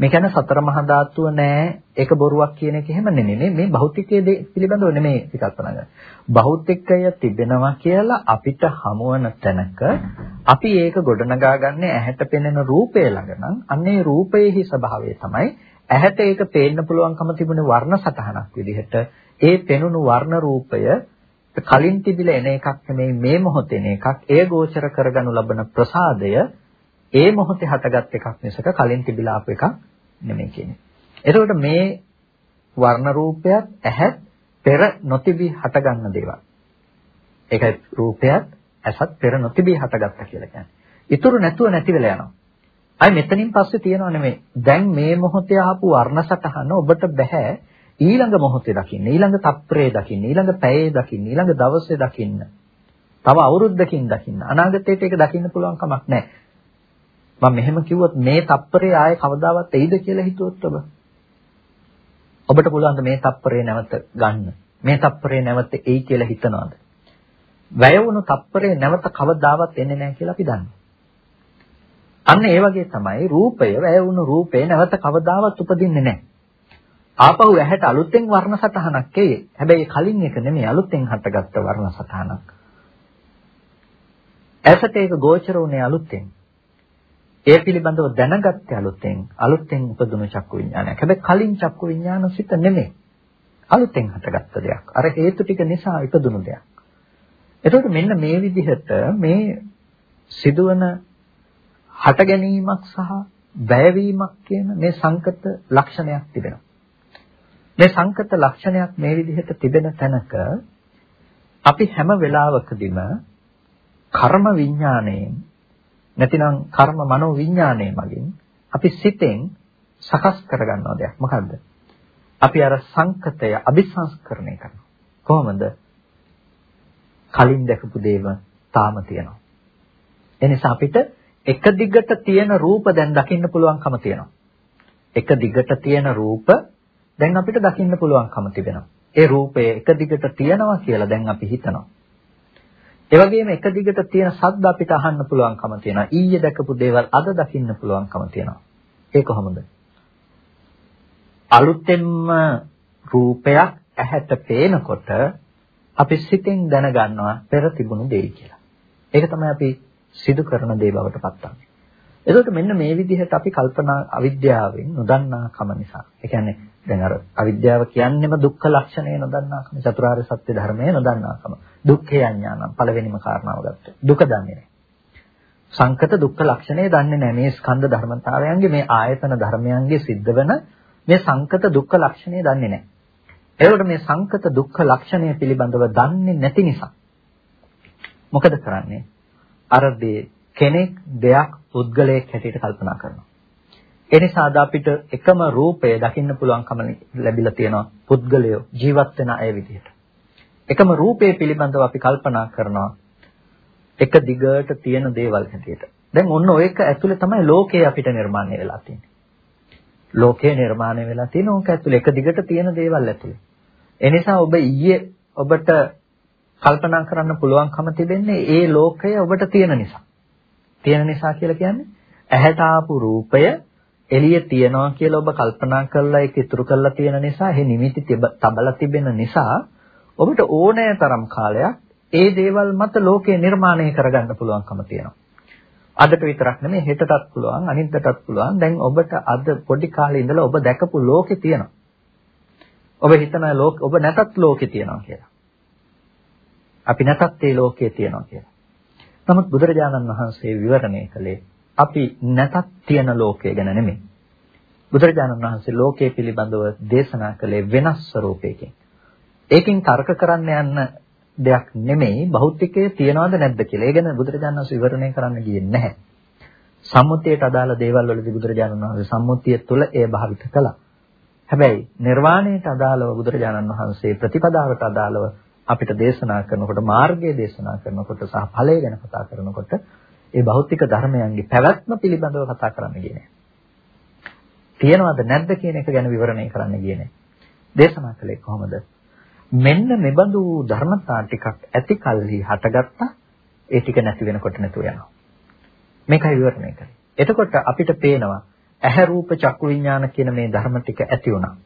මේ කියන්නේ සතර මහා ධාතුව නෑ ඒක බොරුවක් කියන එක එහෙම නෙමෙයි. මේ භෞතිකයේ පිළිබඳව නෙමෙයි කල්පනා කරන්නේ. භෞතිකය තිබෙනවා කියලා අපිට හමුවන තැනක අපි ඒක ගොඩනගා ගන්න ඇහැට පෙනෙන රූපය ළඟ නම් අන්නේ රූපයේහි ස්වභාවය තමයි ඇහැට ඒක පේන්න පුළුවන්කම තිබුණේ වර්ණ සටහනක් විදිහට. ඒ පෙනුණු වර්ණ රූපය කලින් තිබිලා එන එකක් නෙමෙයි මේ මොහොතේ එන එකක්. එය ගෝචර කරගනු ලබන ප්‍රසාදය ඒ මොහොතේ හටගත් එකක් මිසක කලින් තිබිලා ආපු එකක් නෙමෙයි කියන්නේ. එතකොට මේ වර්ණ රූපයත් ඇහත් පෙර නොතිබී හටගන්න දේවල්. ඒකයි රූපයත් ඇසත් පෙර නොතිබී හටගත්තා කියලා කියන්නේ. ඉතුරු නැතුව නැති වෙලා යනවා. අය මෙතනින් පස්සේ තියනව නෙමෙයි. දැන් මේ මොහොතේ ආපු වර්ණ සටහන ඔබට බෑ ඊළඟ මොහොතේ දකින්න, ඊළඟ තප්පරේ දකින්න, ඊළඟ පැයේ දකින්න, ඊළඟ දවසේ දකින්න. තව අවුරුද්දකින් දකින්න. අනාගතයට ඒක දකින්න පුළුවන් කමක් නැහැ. මම මෙහෙම කිව්වොත් මේ තප්පරේ ආයේ කවදාවත් එයිද කියලා හිතුවොත් ඔබ ඔබට පුළුවන් මේ තප්පරේ නැවත ගන්න. මේ තප්පරේ නැවත එයි කියලා හිතනවාද? වැය වුණු තප්පරේ නැවත කවදාවත් එන්නේ නැහැ කියලා අපි දන්නවා. අන්න ඒ වගේ තමයි රූපය වැය වුණු රූපේ නැවත කවදාවත් උපදින්නේ නැහැ. ආපහු ඇහැට අලුතෙන් වර්ණ සටහනක් එයි. හැබැයි කලින් එක නෙමෙයි අලුතෙන් හටගත්ත වර්ණ සටහනක්. ඇසට ඒක ගෝචර වුණේ අලුතෙන්. ඒ පිළිබඳව දැනගත්තේ අලුතෙන් අලුතෙන් උපදුණු චක්කු විඥානයක්. හැබැයි කලින් චක්කු විඥාන සිත නෙමෙයි. අලුතෙන් හටගත්ත දෙයක්. අර හේතු ටික නිසා ඉපදුණු දෙයක්. එතකොට මෙන්න මේ විදිහට මේ සිදුවන හට ගැනීමක් සහ වැයවීමක් කියන මේ සංකත ලක්ෂණයක් තිබෙනවා. මේ සංකත ලක්ෂණයක් මේ විදිහට තිබෙන තැනක අපි හැම වෙලාවකදීම කර්ම විඥාණයෙන් නැතිනම් කර්ම මනෝ විඥාණය මගින් අපි සිතෙන් සකස් කරගන්නවා දෙයක් මොකද්ද? අපි අර සංකතය අபிසංස්කරණය කරනවා. කොහොමද? කලින් දැකපු දේව තාම තියෙනවා. එනිසා අපිට එක දිගට තියෙන රූප දැන් දකින්න පුළුවන්කම තියෙනවා. එක දිගට තියෙන රූප දැන් අපිට දකින්න පුළුවන්කම තිබෙනවා. ඒ රූපය එක දිගට තියෙනවා කියලා දැන් අපි හිතනවා. ඒ වගේම එක දිගට තියෙන ශබ්ද අපිට අහන්න පුළුවන්කම තියෙනවා. ඊයේ දැකපු දේවල් අද දකින්න පුළුවන්කම තියෙනවා. ඒ කොහොමද? අලුතෙන්ම රූපයක් ඇහැට පේනකොට අපි සිතෙන් දැනගන්නවා පෙර තිබුණු දෙයි කියලා. ඒක තමයි අපි සිදු කරන දේ බවට පත්වන්නේ. එතකොට මෙන්න මේ විදිහට අපි කල්පනා අවිද්‍යාවෙන් නොදන්නාකම නිසා. ඒ කියන්නේ දැන් අර අවිද්‍යාව කියන්නේම දුක්ඛ ලක්ෂණය නොදන්නාකම, චතුරාර්ය සත්‍ය ධර්මය නොදන්නාකම. දුක්ඛේ අඥානම් පළවෙනිම කාරණාව ගත්තා. දුක දන්නේ නැහැ. සංකත දුක්ඛ ලක්ෂණය දන්නේ නැහැ. මේ ස්කන්ධ ධර්මතාවයන්ගේ මේ ආයතන ධර්මයන්ගේ සිද්ධ වෙන මේ සංකත දුක්ඛ ලක්ෂණය දන්නේ නැහැ. ඒකට මේ සංකත දුක්ඛ ලක්ෂණය පිළිබඳව දන්නේ නැති නිසා මොකද කරන්නේ? අර දේ කෙනෙක් දෙයක් පුද්ගලයෙක් හැටියට කල්පනා කරනවා. ඒ නිසා අද අපිට එකම රූපය දකින්න පුළුවන්කම ලැබිලා තියෙනවා පුද්ගලයෝ ජීවත් වෙන අය විදිහට. එකම රූපය පිළිබඳව අපි කල්පනා කරනවා එක දිගට තියෙන දේවල් හැටියට. දැන් ඔන්න ඔය එක ඇතුලේ තමයි ලෝකය අපිට නිර්මාණය වෙලා තියෙන්නේ. ලෝකය නිර්මාණය වෙලා තියෙන ඕක ඇතුලේ එක දිගට තියෙන දේවල් ඇතුලේ. ඒ නිසා ඔබ ඊයේ ඔබට කල්පනා කරන්න පුළුවන්කම තිබෙන්නේ ඒ ලෝකය ඔබට තියෙන නිසා. තියෙන නිසා කියලා කියන්නේ ඇහැට ආපු රූපය එළිය තියනවා කියලා ඔබ කල්පනා කරලා ඒක ඉතුරු කරලා තියෙන නිසා එහි නිමිති තබලා තිබෙන නිසා ඔබට ඕනෑ තරම් කාලයක් ඒ දේවල් මත ලෝකය නිර්මාණය කරගන්න පුළුවන්කම තියෙනවා. අදට විතරක් නෙමෙයි හෙටටත් පුළුවන් අනිද්දාටත් පුළුවන්. දැන් ඔබට අද පොඩි කාලේ ඉඳලා ඔබ දැකපු ලෝකේ තියෙනවා. ඔබ හිතන ලෝක ඔබ නැතත් ලෝකේ තියෙනවා කියලා. අපි නැතත් ඒ ලෝකයේ තියෙනවා කියලා. නමුත් බුදුරජාණන් වහන්සේ විවරණය කළේ අපි නැතත් තියෙන ලෝකය ගැන නෙමෙයි. බුදුරජාණන් වහන්සේ ලෝකයේ පිළිබඳව දේශනා කළේ වෙනස් ස්වરૂපයකින්. ඒකෙන් තර්ක කරන්න යන්න දෙයක් නෙමෙයි භෞතිකයේ තියනවද නැද්ද කියලා. ඒ ගැන බුදුරජාණන් වහන්සේ විවරණය කරන්න ගියේ නැහැ. සම්මුතියට අදාළ දේවල් වලදී බුදුරජාණන් වහන්සේ සම්මුතිය තුළ ඒ භාවිත කළා. හැබැයි නිර්වාණයට අදාළව බුදුරජාණන් වහන්සේ ප්‍රතිපදාවට අදාළව අපිට දේශනා කරනකොට මාර්ගය දේශනා කරනකොට සහ ඵලය ගැන කතා කරනකොට ඒ භෞතික ධර්මයන්ගේ පැවැත්ම පිළිබඳව කතා කරන්න ගියේ නෑ. තියනවද නැද්ද කියන එක ගැන විවරණය කරන්න ගියේ නෑ. දේශනා කළේ කොහොමද? මෙන්න මෙබඳු ධර්මතා ටිකක් ඇති කල්හි හටගත්තා ඒ ටික නැති වෙනකොට නැතුව යනවා. මේකයි විවරණය කරන්නේ. එතකොට අපිට පේනවා ඇහැ රූප චක්කු විඥාන කියන මේ ධර්ම ටික ඇති වුණා.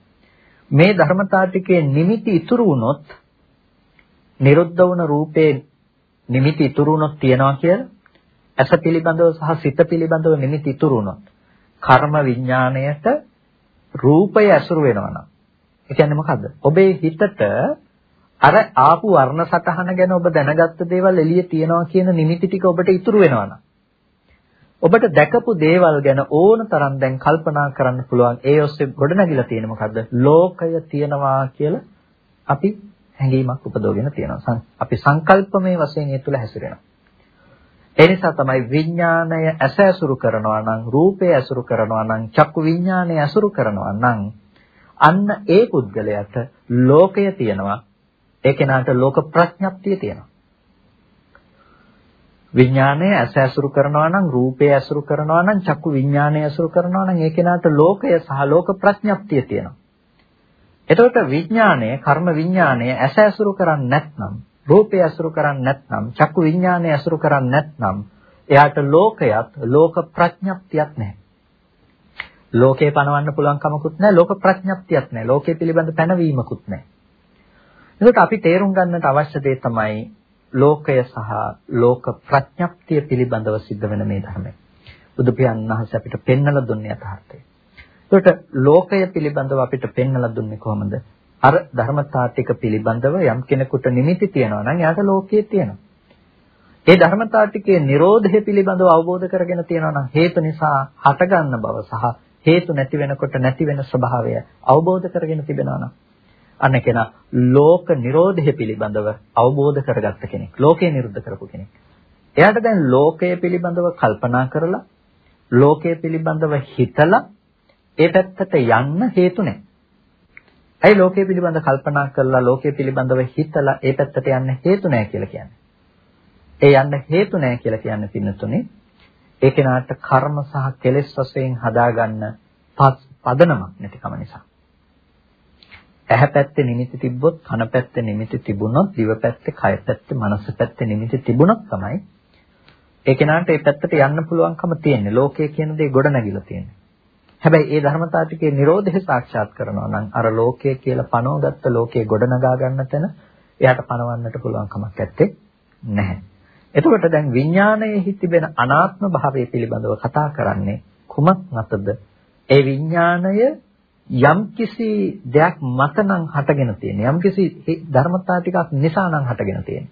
මේ ධර්මතා ටිකේ නිමිති ඉතුරු වුණොත් නිරුද්ධ වුණ රූපේ නිමිති ඉතුරු වුණොත් තියනවා කියලා ඇස පිළිබඳව සහ සිත පිළිබඳව නිමිති ඉතුරු වුණොත් කර්ම විඥාණයට රූපය ඇසුරු වෙනවා නම් ඒ කියන්නේ මොකද්ද? ඔබේ හිතට අර ආපු වර්ණ සතහන ගැන ඔබ දැනගත්ත දේවල් එළියේ තියනවා කියන නිමිති ටික ඔබට ඉතුරු වෙනවා නම් ඔබට දැකපු දේවල් ගැන ඕන තරම් දැන් කල්පනා කරන්න පුළුවන්. ඒ ඔස්සේ ගොඩනැගිලා තියෙන මොකද්ද? ලෝකය තියෙනවා කියලා අපි හැඟීමක් උපදවගෙන තියෙනවා. අපි සංකල්පමය වශයෙන් ඒ තුල හැසිරෙනවා. ඒ නිසා තමයි විඥාණය ඇස ඇසුරු කරනවා නම් රූපය ඇසුරු කරනවා නම් චක්කු විඥාණය ඇසුරු කරනවා නම් අන්න ඒ පුද්ගලයාට ලෝකය තියෙනවා. ඒ කෙනාට ලෝක ප්‍රඥප්තිය තියෙනවා. විඥාණය ඇස ඇසුරු කරනවා නම් රූපය ඇසුරු කරනවා නම් චක්කු විඥාණය ඇසුරු කරනවා නම් ඒ කෙනාට ලෝකය සහ ලෝක ප්‍රඥප්තිය තියෙනවා. එතකොට විඥාණය කර්ම විඥාණය ඇස ඇසුරු කරන්නේ නැත්නම් රූපය ඇසුරු කරන්නේ නැත්නම් චක්කු විඥානය ඇසුරු කරන්නේ නැත්නම් එයාට ලෝකයක් ලෝක ප්‍රඥප්තියක් නැහැ. ලෝකේ පණවන්න පුළුවන් කමකුත් නැහැ ලෝක ප්‍රඥප්තියක් නැහැ. ලෝකයේ පිළිබඳ පැනවීමකුත් නැහැ. එතකොට අපි තේරුම් ගන්නට අවශ්‍ය දේ තමයි ලෝකය සහ ලෝක ප්‍රඥප්තිය පිළිබඳව සිද්ධ වෙන මේ ධර්මය. බුදු පියාණන් වහන්සේ අපිට පෙන්වලා දුන්නේ යථාර්ථය. එතකොට ලෝකය පිළිබඳව අපිට පෙන්වලා දුන්නේ කොහොමද? අර ධර්මතා ටික පිළිබඳව යම් කෙනෙකුට නිමිති තියෙනවා නම් එයාට ලෝකයේ තියෙනවා. ඒ ධර්මතා ටිකේ Nirodhe පිළිබඳව අවබෝධ කරගෙන තියෙනවා නම් හේතු නිසා හටගන්න බව සහ හේතු නැති වෙනකොට නැති වෙන ස්වභාවය අවබෝධ කරගෙන තිබෙනවා නම් අන්න කෙනා ලෝක Nirodhe පිළිබඳව අවබෝධ කරගත්ත කෙනෙක්. ලෝකේ නිරුද්ධ කරපු කෙනෙක්. එයාට දැන් ලෝකය පිළිබඳව කල්පනා කරලා ලෝකය පිළිබඳව හිතලා ඒ පැත්තට යන්න හේතු නැහැ. ඇයි ලෝකයේ පිළිබඳ කල්පනා කරලා ලෝකයේ පිළිබඳව හිතලා ඒ පැත්තට යන්න හේතු නැහැ කියලා කියන්නේ. ඒ යන්න හේතු නැහැ කියලා කියන්නේ පින්නතුනේ ඒ කෙනාට කර්ම සහ කෙලෙස් වශයෙන් හදාගන්න පදනමක් නැතිකම නිසා. ඇහැ පැත්තේ නිමිති තිබ්බොත් කන පැත්තේ නිමිති තිබුණොත් දිව පැත්තේ කය පැත්තේ මනස පැත්තේ නිමිති තිබුණොත් තමයි ඒ කෙනාට ඒ පැත්තට යන්න පුළුවන්කම තියෙන්නේ. ලෝකය කියන දේ ගොඩ නැගිලා තියෙන්නේ. හැබැයි ඒ ධර්මතා ටිකේ Nirodhe සාක්ෂාත් කරනවා නම් අර ලෝකය කියලා පනවගත්ත ලෝකයේ ගොඩනගා ගන්න තැන එයාට පනවන්නට පුළුවන් කමක් නැත්තේ නැහැ. එතකොට දැන් විඥානයේ තිබෙන අනාත්ම භාවය පිළිබඳව කතා කරන්නේ කුමක් මතද? ඒ විඥානය යම්කිසි දෙයක් මත නම් හටගෙන තියෙන. යම්කිසි ධර්මතා ටිකක් නිසා නම් හටගෙන තියෙන.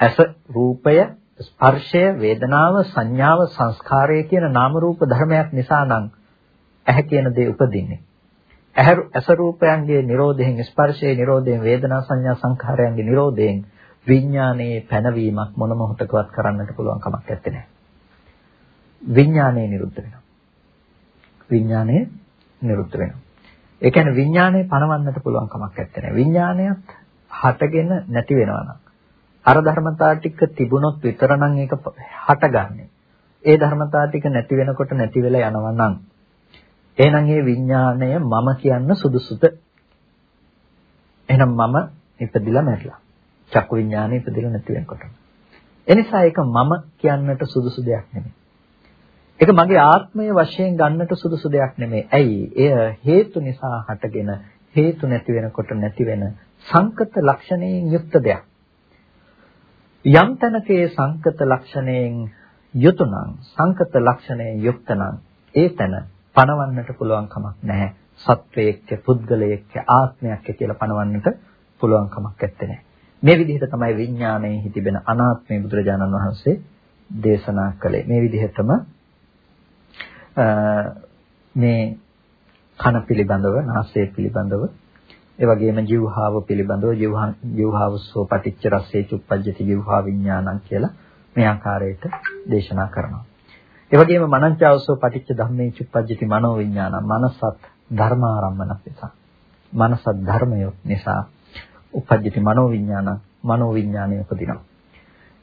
ඇස රූපය ස්පර්ශය, වේදනාව, සංඥාව, සංස්කාරය කියන නාම රූප ධර්මයක් නිසා නම් ඇහැ කියන දේ උපදින්නේ. ඇස රූපයන්ගේ Nirodhen ස්පර්ශයේ Nirodhen වේදනා සංඥා සංඛාරයන්ගේ Nirodhen විඥානයේ පැනවීමක් මොන මොහොතකවත් කරන්නට පුළුවන් කමක් නැත්තේ. විඥානය නිරුද්ධ වෙනවා. විඥානය නිරුද්ධ වෙනවා. ඒ කියන්නේ විඥානය පණවන්නට පුළුවන් කමක් නැත්තේ. විඥානයත් හටගෙන නැති වෙනවා නම් අර ධර්මතා ටික තිබුණොත් විතරනම් ඒක හටගන්නේ. ඒ ධර්මතා ටික නැති වෙනකොට නැති වෙලා යනවා නම් එහෙනම් මේ විඥාණය මම කියන්න සුදුසුද? එහෙනම් මම ඉපදිලා මැරිලා. චක්කු විඥාණය ඉපදිලා නැති වෙනකොට. එනිසා ඒක මම කියන්නට සුදුසු දෙයක් නෙමෙයි. ඒක මගේ ආත්මය වශයෙන් ගන්නට සුදුසු දෙයක් නෙමෙයි. ඇයි? එය හේතු නිසා හටගෙන හේතු නැති වෙනකොට නැති වෙන සංකත ලක්ෂණයෙන් යුක්ත දෙයක්. යම් තැනකේ සංකත ලක්ෂණයෙන් යුතුයනම් සංකත ලක්ෂණයෙන් යුක්තනම් ඒ තැන පණවන්නට පුළුවන් කමක් නැහැ. සත්වයේක්ක පුද්ගලයෙක්ක ආත්මයක්ක කියලා පණවන්නට පුළුවන් කමක් නැත්තේ. මේ විදිහට තමයි විඥානයේ තිබෙන අනාත්මය බුදුරජාණන් වහන්සේ දේශනා කළේ. මේ විදිහටම මේ කන පිළිබඳව නාසය පිළිබඳව ඒ වගේම ජීවහාව පිළිබඳව ජීවහාවසෝ පටිච්ච රස්සේ චුප්පජ්ජති ජීවහා විඥානං කියලා මේ ආකාරයට දේශනා කරනවා. ඒ වගේම මනංචාවසෝ පටිච්ච ධම්මේ චුප්පජ්ජති මනෝ විඥානං මනසත් ධර්මාරම්මනක් නිසා. මනසත් ධර්මය නිසා උපජ්ජති මනෝ විඥානං මනෝ විඥානය උපදිනවා.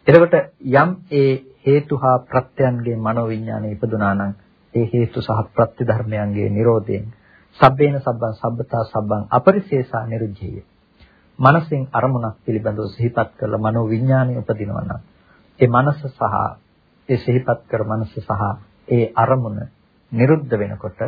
එතකොට යම් ඒ හේතු හා ප්‍රත්‍යයන්ගේ මනෝ විඥානය ඉපදුනා නම් ඒ හේතු සහ ප්‍රත්‍ය ධර්මයන්ගේ Nirodhen සබ්බේන සබ්බං සබ්බතා සබ්බං අපරිශේෂා නිරුද්ධිය. මනසෙන් අරමුණක් පිළිබඳව සිහිපත් කරලා මනෝ විඥානය උපදිනවා නම් ඒ මනස සහ ඒ සිහිපත් කර මනස සහ ඒ අරමුණ නිරුද්ධ වෙනකොට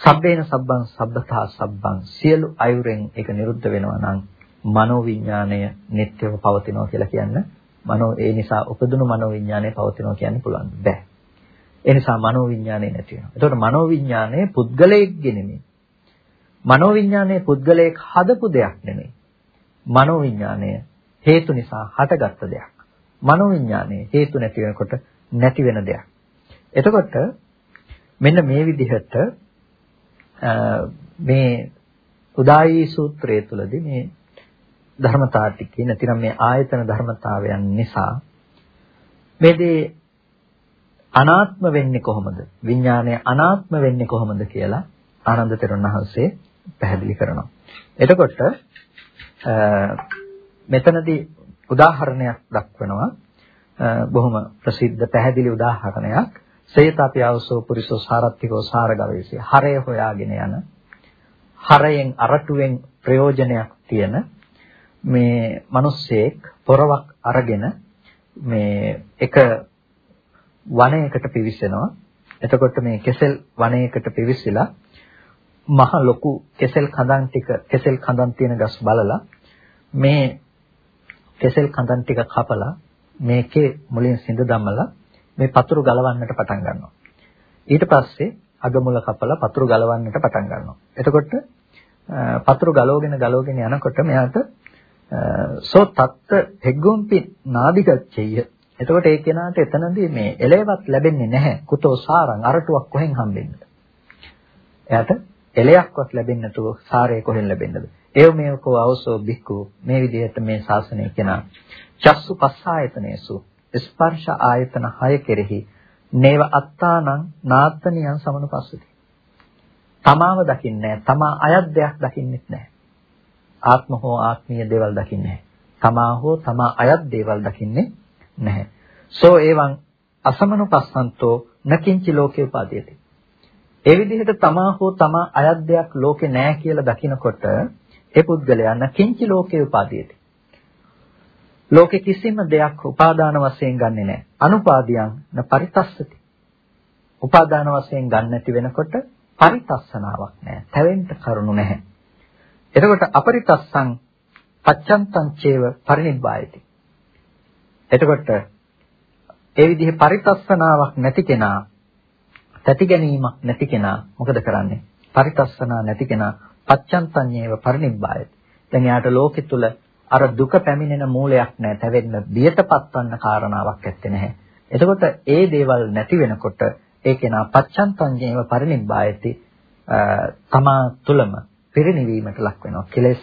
සබ්බේන සබ්බං සබ්බතා සබ්බං සියලු අයුරෙන් ඒක නිරුද්ධ වෙනවා නම් මනෝ විඥාණය නිට්ටයව පවතිනවා කියලා කියන්න. මනෝ ඒ නිසා උපදුණු මනෝ විඥාණය පවතිනවා කියන්න පුළුවන්. බෑ. ඒ නිසා මනෝවිඤ්ඤාණය නැති වෙනවා. එතකොට මනෝවිඤ්ඤාණය පුද්ගලයෙක්ගේ නෙමෙයි. මනෝවිඤ්ඤාණය පුද්ගලයෙක් හදපු දෙයක් නෙමෙයි. මනෝවිඤ්ඤාණය හේතු නිසා හටගත්ත දෙයක්. මනෝවිඤ්ඤාණය හේතු නැති වෙනකොට නැති වෙන දෙයක්. එතකොට මෙන්න මේ විදිහට මේ උදායි සූත්‍රය තුලදී මේ ධර්මතා ටිකේ නැතිනම් මේ ආයතන ධර්මතාවයන් නිසා මේ දේ අනාත්ම වෙන්නේ කොහොමද? විඥානය අනාත්ම වෙන්නේ කොහොමද කියලා ආනන්ද තෙරුන් වහන්සේ පැහැදිලි කරනවා. එතකොට මෙතනදී උදාහරණයක් දක්වනවා බොහොම ප්‍රසිද්ධ පැහැදිලි උදාහරණයක් සේතාපි ආවසෝ පුරිසෝ සාරත්තිකෝ සාරගවේසී හරය හොයාගෙන යන හරයෙන් අරටුවෙන් ප්‍රයෝජනයක් තියෙන මේ මිනිස්සෙක් පොරවක් අරගෙන මේ එක වනයකට පිවිසෙනවා. එතකොට මේ කෙසෙල් වනයකට පිවිසිලා මහ ලොකු කෙසෙල් කඳන් ටික කෙසෙල් කඳන් තියෙන ගස් බලලා මේ කෙසෙල් කඳන් ටික කපලා මේකේ මුලින් සිඳ දමලා මේ පතුරු ගලවන්නට පටන් ගන්නවා. ඊට පස්සේ අගමුල කපලා පතුරු ගලවන්නට පටන් ගන්නවා. එතකොට පතුරු ගලවගෙන ගලවගෙන යනකොට මෙයාට සෝ තත්ත හෙග්ගොම්පි නාදිගච්ඡය. එතකොට ඒ කෙනාට එතනදී මේ එලෙවත් ලැබෙන්නේ නැහැ. කුතෝ සාරං අරටුවක් කොහෙන් හම්බෙන්නද? එයාට එලයක්වත් ලැබෙන්නේ නැතුව සාරය කොහෙන් ලැබෙන්නද? ඒව මේකෝ අවසෝ බික්කු මේ විදිහට මේ ශාසනය කෙනා චස්සු පස්සායතනේසු ස්පර්ශ ආයතන 6 කෙරෙහි නේව අත්තානං නාත්තනියන් සමනුපස්සති. තමාව දකින්නේ තමා අයත් දෙයක් දකින්නෙත් නැහැ. ආත්ම හෝ ආත්මීය දේවල් දකින්නේ නැහැ. තමා හෝ තමා අයත් දේවල් දකින්නේ නැහැ. සෝ එවං අසමනුපස්සන්තෝ නකින්චි ලෝකේ උපාදීයති. ඒ විදිහට තමා හෝ තමා අයත් දෙයක් ලෝකේ නැහැ කියලා දකිනකොට ඒ පුද්ගලයා නකින්චි ලෝකේ උපාදීයති. ලෝකේ කිසිම දෙයක් උපාදාන වශයෙන් ගන්නෙ නැහැ. අනුපාදියං න පරිතස්සති. උපාදාන වශයෙන් ගන්න නැති වෙනකොට පරිතස්සනාවක් නැහැ. තැවෙන්න කරුණු නැහැ. එතකොට අපරිතස්සං පච්චන්තං චේව පරිනිබ්බායති. එතකොට ඒ විදිහේ පරිතස්සනාවක් නැති කෙනා තැති ගැනීමක් නැති කෙනා මොකද කරන්නේ? පරිතස්සනා නැති කෙනා පච්චන්තඤ්ඤේව පරිනිබ්බායති. දැන් යාට ලෝකෙ තුල අර දුක පැමිණෙන මූලයක් නැහැ. තැවෙන්න බියටපත් වන්න කාරණාවක් ඇත්තේ නැහැ. එතකොට ඒ දේවල් නැති වෙනකොට ඒ කෙනා පච්චන්තඤ්ඤේව පරිනිබ්බායති තමා තුලම පිරිණිවීමට ලක් වෙනවා. කෙලෙස්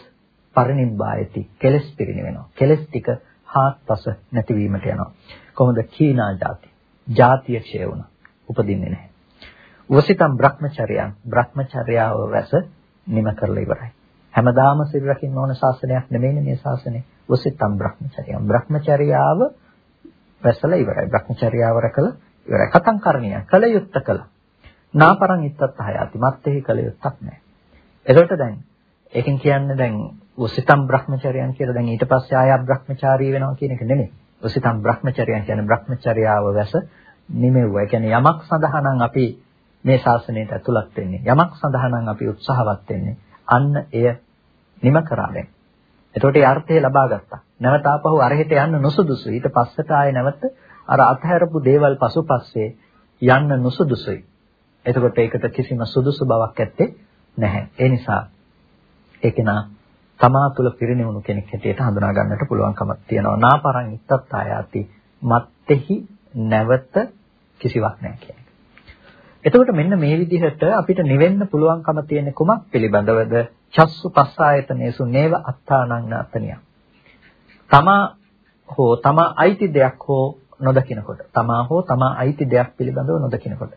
පරිනිබ්බායති. කෙලෙස් පිරිණිවෙනවා. කෙලෙස් ටික හාත්පස නැතිවීමට යනවා. කොහොමද කීනා જાති? જાතිය ක්ෂය වුණා. උපදින්නේ නැහැ. වසිතම් Brahmacharyan Brahmacharyaව වැස නිම කරලා ඉවරයි. හැමදාම සිල් රකින්න ඕන ශාසනයක් නෙමෙයිනේ මේ ශාසනය. වසිතම් Brahmacharyan Brahmacharyaව වැසලා ඉවරයි. Brahmacharyaව රැකලා ඉවරයි. කතං කරණිය කල යුත්ත කළා. නාපරං ඉත්තත් හයාති. මත්තේහි කල යුත්තක් නැහැ. එතකොට දැන් ඒකෙන් කියන්නේ දැන් උසිතම් බ්‍රහ්මචර්යයන් කියලා දැන් ඊට පස්සේ ආය බ්‍රහ්මචාරී වෙනවා කියන එක නෙමෙයි. උසිතම් බ්‍රහ්මචර්යයන් කියන්නේ බ්‍රහ්මචර්යාව වැස නිමෙව්වා. ඒ කියන්නේ යමක් සඳහා නම් අපි මේ ශාසනයට ඇතුළත් වෙන්නේ. යමක් සඳහා නම් අපි උත්සාහවත් වෙන්නේ. අන්න එය නිම කරා දැන්. එතකොට ඒ අර්ථය ලබා ගත්තා. නැවත ආපහු අරහෙට යන්න නුසුදුසුයි. ඊට පස්සට ආයේ නැවත අර අතහැරපු දේවල් පසුපස්සේ යන්න නුසුදුසුයි. එතකොට ඒකට කිසිම සුදුසු බවක් ඇත්තේ නැහැ. ඒ නිසා ඒක නා තමා තුළ පිරිනිවුණු කෙනෙක් හැටියට හඳුනා ගන්නට පුළුවන්කමක් තියෙනවා. නාපරං ඉත්තත් ආයාති මත්තේහි නැවත කිසිවක් නැහැ කියන එක. එතකොට මෙන්න මේ විදිහට අපිට නිවෙන්න පුළුවන්කම තියෙන කුමක් පිළිබඳවද? චස්සු පස්සායතනේසු නේව අත්තානං නාතනිය. තමා හෝ තමා අයිති දෙයක් හෝ නොදකිනකොට තමා හෝ තමා අයිති දෙයක් පිළිබඳව නොදකිනකොට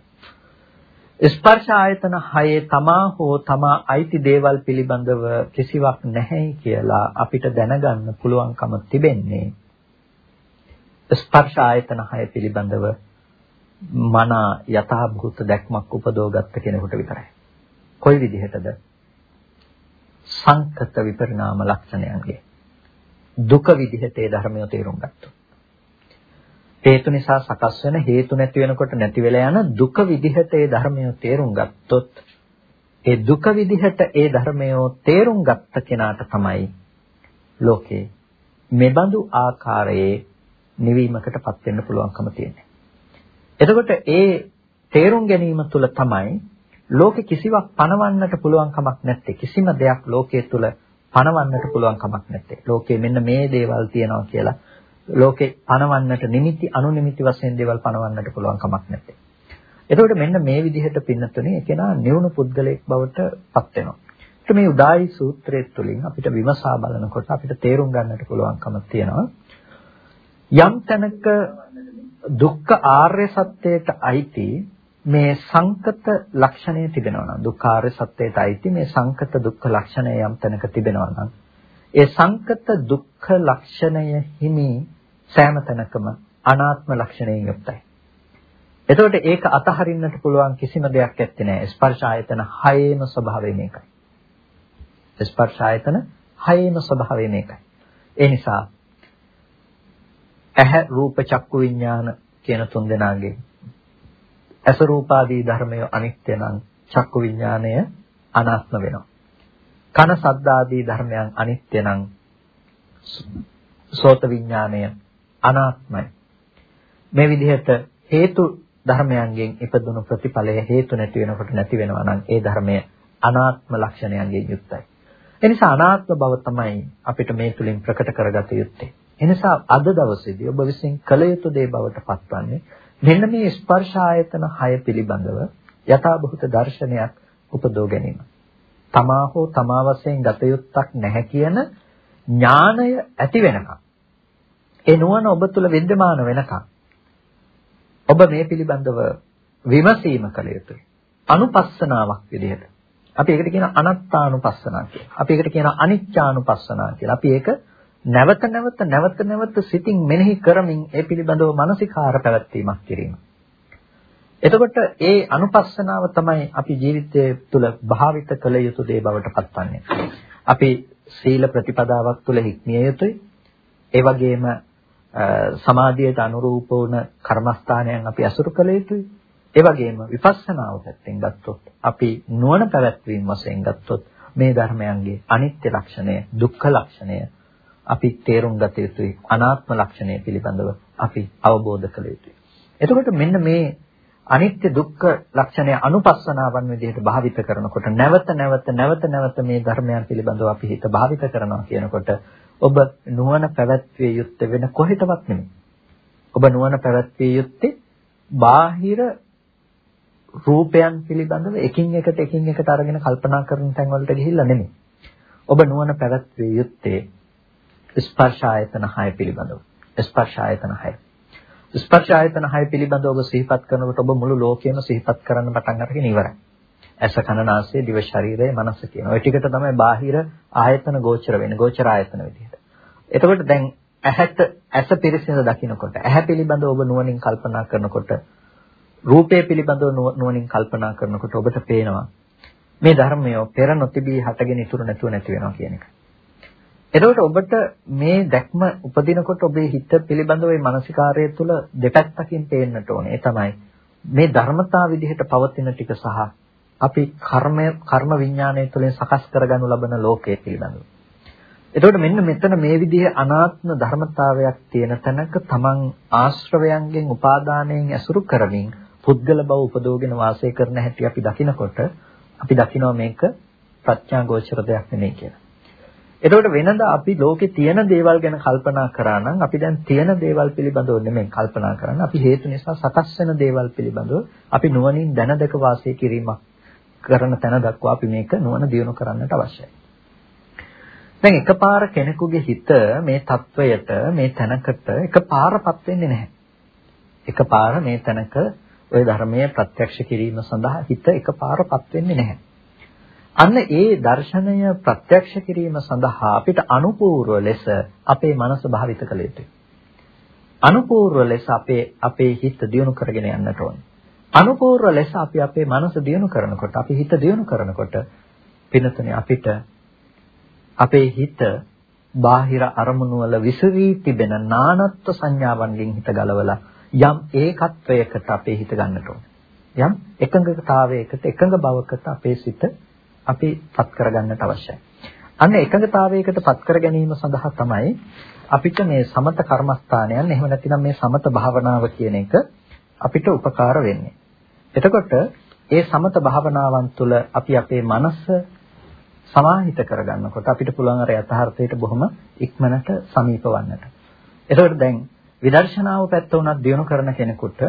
ස්පර්ශ ආයතන හයේ තමා හෝ තමා අයිති දේවල් පිළිබඳව කිසිවක් නැහැයි කියලා අපිට දැනගන්න පුළුවන්කම තිබෙන්නේ ස්පර්ශ ආයතන හය පිළිබඳව මන යථාභූත දැක්මක් උපදවගත්ත කෙනෙකුට විතරයි. කොයි විදිහටද? සංකත විපරිණාම ලක්ෂණයන්ගේ දුක විදිහට ඒ ධර්මය තේරුම් ගත්තොත් හේතු නිසා සකස් වෙන හේතු නැති වෙනකොට නැති වෙලා යන දුක විදිහට ඒ ධර්මය තේරුම් ගත්තොත් ඒ දුක විදිහට ඒ ධර්මය තේරුම් ගත්ත කෙනාට තමයි ලෝකේ මෙබඳු ආකාරයේ නිවීමකටපත් වෙන්න පුළුවන්කම තියෙන්නේ. එතකොට ඒ තේරුම් ගැනීම තුළ තමයි ලෝකෙ කිසිවක් පණවන්නට පුළුවන් කමක් නැත්තේ. කිසිම දෙයක් ලෝකයේ තුල පණවන්නට පුළුවන් කමක් නැත්තේ. ලෝකේ මෙන්න මේ දේවල් තියෙනවා කියලා ලෝකේ පණවන්නට නිමිති අනුනිමිති වශයෙන් දේවල් පණවන්නට පුළුවන් කමක් නැත්තේ. එතකොට මෙන්න මේ විදිහට පින්නතුනේ ඒකේනා නිවුණු පුද්ගලයෙක් බවට පත් වෙනවා. ඒත් මේ උදායි සූත්‍රයේ තුලින් අපිට විමසා බලනකොට අපිට තේරුම් ගන්නට පුළුවන්කම තියෙනවා. යම් තැනක දුක්ඛ ආර්ය සත්‍යයට අයිති මේ සංකත ලක්ෂණය තිබෙනවා නම් දුක්ඛාර සත්‍යයට අයිති මේ සංකත දුක්ඛ ලක්ෂණය යම් තැනක තිබෙනවා නම් ඒ සංකත දුක්ඛ ලක්ෂණය හිමි සෑම තැනකම අනාත්ම ලක්ෂණයෙන් යුක්තයි. එතකොට ඒක අතහරින්නට පුළුවන් කිසිම දෙයක් ඇත්තේ නැහැ. ස්පර්ශ ආයතන හයේම ස්වභාවය මේකයි. ස්පර්ශ ආයතන හයේම ස්වභාවය මේකයි. ඒ නිසා ඇහැ රූප චක්කු විඥාන කියන තුන් දෙනාගේ ඇස රූපාදී ධර්මය අනිත්‍ය නම් චක්කු විඥාණය අනාත්ම වෙනවා. කන සද්දාදී ධර්මයන් අනිත්‍ය නම් සෝත විඥාණය අනාත්මයි. මේ විදිහට හේතු ධර්මයන්ගෙන් ඉපදුණු ප්‍රතිඵලය හේතු නැති වෙනකොට නැති වෙනවා නම් ඒ ධර්මය අනාත්ම ලක්ෂණයන්ගෙන් යුක්තයි. එනිසා අනාත්ම බව තමයි අපිට මේ තුලින් ප්‍රකට කරගත යුත්තේ. එනිසා අද දවසේදී ඔබ විසින් කළ යුතු දේ බවට පත්වන්නේ මෙන්න මේ ස්පර්ශ ආයතන 6 පිළිබඳව යථාභූත දර්ශනයක් උපදව ගැනීම. තමා හෝ තමා වශයෙන් ගත යුත්තක් නැහැ කියන ඥාණය ඇති වෙනකම් ඒ නුවණ ඔබ තුල विद्यमान වෙනකම් ඔබ මේ පිළිබඳව විමසීම කළ යුතුයි. අනුපස්සනාවක් විදිහට. අපි ඒකට කියන අනත්තානුපස්සනා කියලා. අපි ඒකට කියන අනිච්චානුපස්සනා කියලා. අපි ඒක නැවත නැවත නැවත නැවත සිතින් මෙනෙහි කරමින් ඒ පිළිබඳව මානසිකාර පැවැත්වීමක් කිරීම. එතකොට ඒ අනුපස්සනාව තමයි අපි ජීවිතයේ තුල භාවිත කළ යුතු දේ බවට පත්වන්නේ. අපි සීල ප්‍රතිපදාවක් තුල හික්මිය යුතුයි. ඒ වගේම සමාධියට අනුරූප වුණ කර්මස්ථානයන් අපි අසුරු කළ යුතුයි. ඒ වගේම විපස්සනාව පැත්තෙන් ගත්තොත් අපි නුවණ පැවැත්වීම වශයෙන් ගත්තොත් මේ ධර්මයන්ගේ අනිත්‍ය ලක්ෂණය, දුක්ඛ ලක්ෂණය අපි තේරුම් ගත යුතුයි අනාත්ම ලක්ෂණය පිළිබඳව අපි අවබෝධ කළ යුතුයි. එතකොට මෙන්න මේ අනිත්‍ය දුක්ඛ ලක්ෂණය අනුපස්සනාවන් විදිහට භාවිත කරනකොට නැවත නැවත නැවත නැවත මේ ධර්මයන් පිළිබඳව අපි හිත භාවිත කරනවා කියනකොට ඔබ නුවණ පැවැත්විය යුත්තේ වෙන කොහෙටවත් නෙමෙයි. ඔබ නුවණ පැවැත්විය යුත්තේ බාහිර රූපයන් පිළිබඳව එකින් එකට එකින් එකට අරගෙන කල්පනා කරන තැන් වලට ගිහිල්ලා නෙමෙයි. ඔබ නුවණ පැවැත්විය යුත්තේ ස්පර්ශ ආයතන 6 පිළිබඳව. ස්පර්ශ ආයතන 6. ස්පර්ශ ආයතන 6 පිළිබඳව ඔබ සිහිපත් කරනකොට ඔබ මුළු ලෝකයම සිහිපත් කරන්න පටන් අරගෙන ඉවරයි. ඇස කන නාසය දිව ශරීරය මනස කියන. ওই ටිකට තමයි බාහිර ආයතන ගෝචර වෙන්නේ. ගෝචර ආයතන විදිහට. එතකොට දැන් ඇහැට ඇස පිරිසිඳ දකින්නකොට ඇහැ පිළිබඳව ඔබ නුවණින් කල්පනා කරනකොට රූපය පිළිබඳව නුවණින් කල්පනා කරනකොට ඔබට පේනවා මේ ධර්මය පෙර නොතිබී හටගෙන ඉතුරු නැතුව නැති වෙනවා කියන එක. එතකොට ඔබට මේ දැක්ම උපදිනකොට ඔබේ හිත පිළිබඳව මේ මානසිකාර්යය තුළ දෙපැත්තකින් පේන්නට ඕනේ. ඒ තමයි මේ ධර්මතා විදිහට පවතින ටික සහ අපි කර්මය කර්ම විඥානය තුළින් සකස් කරගනු ලබන ලෝකයේ පිළිබඳව. එතකොට මෙන්න මෙතන මේ විදිහේ අනාත්ම ධර්මතාවයක් තියෙන තැනක තමන් ආශ්‍රවයන්ගෙන් උපාදානයෙන් ඇසුරු කරමින් පුද්ගල බව උපදෝගෙන වාසය කරන හැටි අපි දකිනකොට අපි දකිනවා මේක ප්‍රඥා ගෝචර දෙයක් නෙමෙයි කියලා. එතකොට වෙනද අපි ලෝකේ තියෙන දේවල් ගැන කල්පනා කරා නම් අපි දැන් තියෙන දේවල් පිළිබඳව නෙමෙයි කල්පනා කරන්නේ. අපි හේතු නිසා සකස් වෙන දේවල් පිළිබඳව අපි නුවණින් දැනදක වාසය කිරීමක් කරන තැන දක්වා අපි මේක නුවණ දියුණු කරන්නට අවශ්‍යයි. දැන් එකපාර කෙනෙකුගේ හිත මේ தත්වයට මේ තැනකට එකපාරපත් වෙන්නේ නැහැ. එකපාර මේ තැනක ওই ධර්මයේ ප්‍රත්‍යක්ෂ කිරීම සඳහා හිත එකපාරපත් වෙන්නේ නැහැ. අන්න ඒ දර්ශනය ප්‍රත්‍යක්ෂ කිරීම සඳහා අපිට අනුපූර්ව ලෙස අපේ මනස භාවිත කළ යුතුයි. අනුපූර්ව ලෙස අපේ අපේ හිත දියුණු කරගෙන යන්නට ඕනේ. අනුපූර්ව ලෙස අපි අපේ මනස දියුණු කරනකොට අපි හිත දියුණු කරනකොට පිනතුනේ අපිට අපේ හිත බාහිර අරමුණු වල විසිරී තිබෙන නානත්ව සංඥාවන්ගෙන් හිත ගලවලා යම් ඒකත්වයකට අපේ හිත ගන්නට ඕනේ. යම් එකඟතාවයකට එකඟ බවකට අපේ සිත අපි පත් කරගන්නට අවශ්‍යයි. අන්න එකඟතාවයකට පත් කර ගැනීම සඳහා තමයි අපිට මේ සමත කර්මස්ථානයන් එහෙම නැතිනම් මේ සමත භාවනාව කියන එක අපිට උපකාර වෙන්නේ. එතකොට ඒ සමත භාවනාවන් තුළ අපි අපේ මනස සමාහිත කරගන්නකොට අපිට පුළුවන් අර යථාර්ථයට බොහොම ඉක්මනට සමීප වන්නට. එතකොට දැන් විදර්ශනාව පැත්ත උනත් දියුණු කරන කෙනෙකුට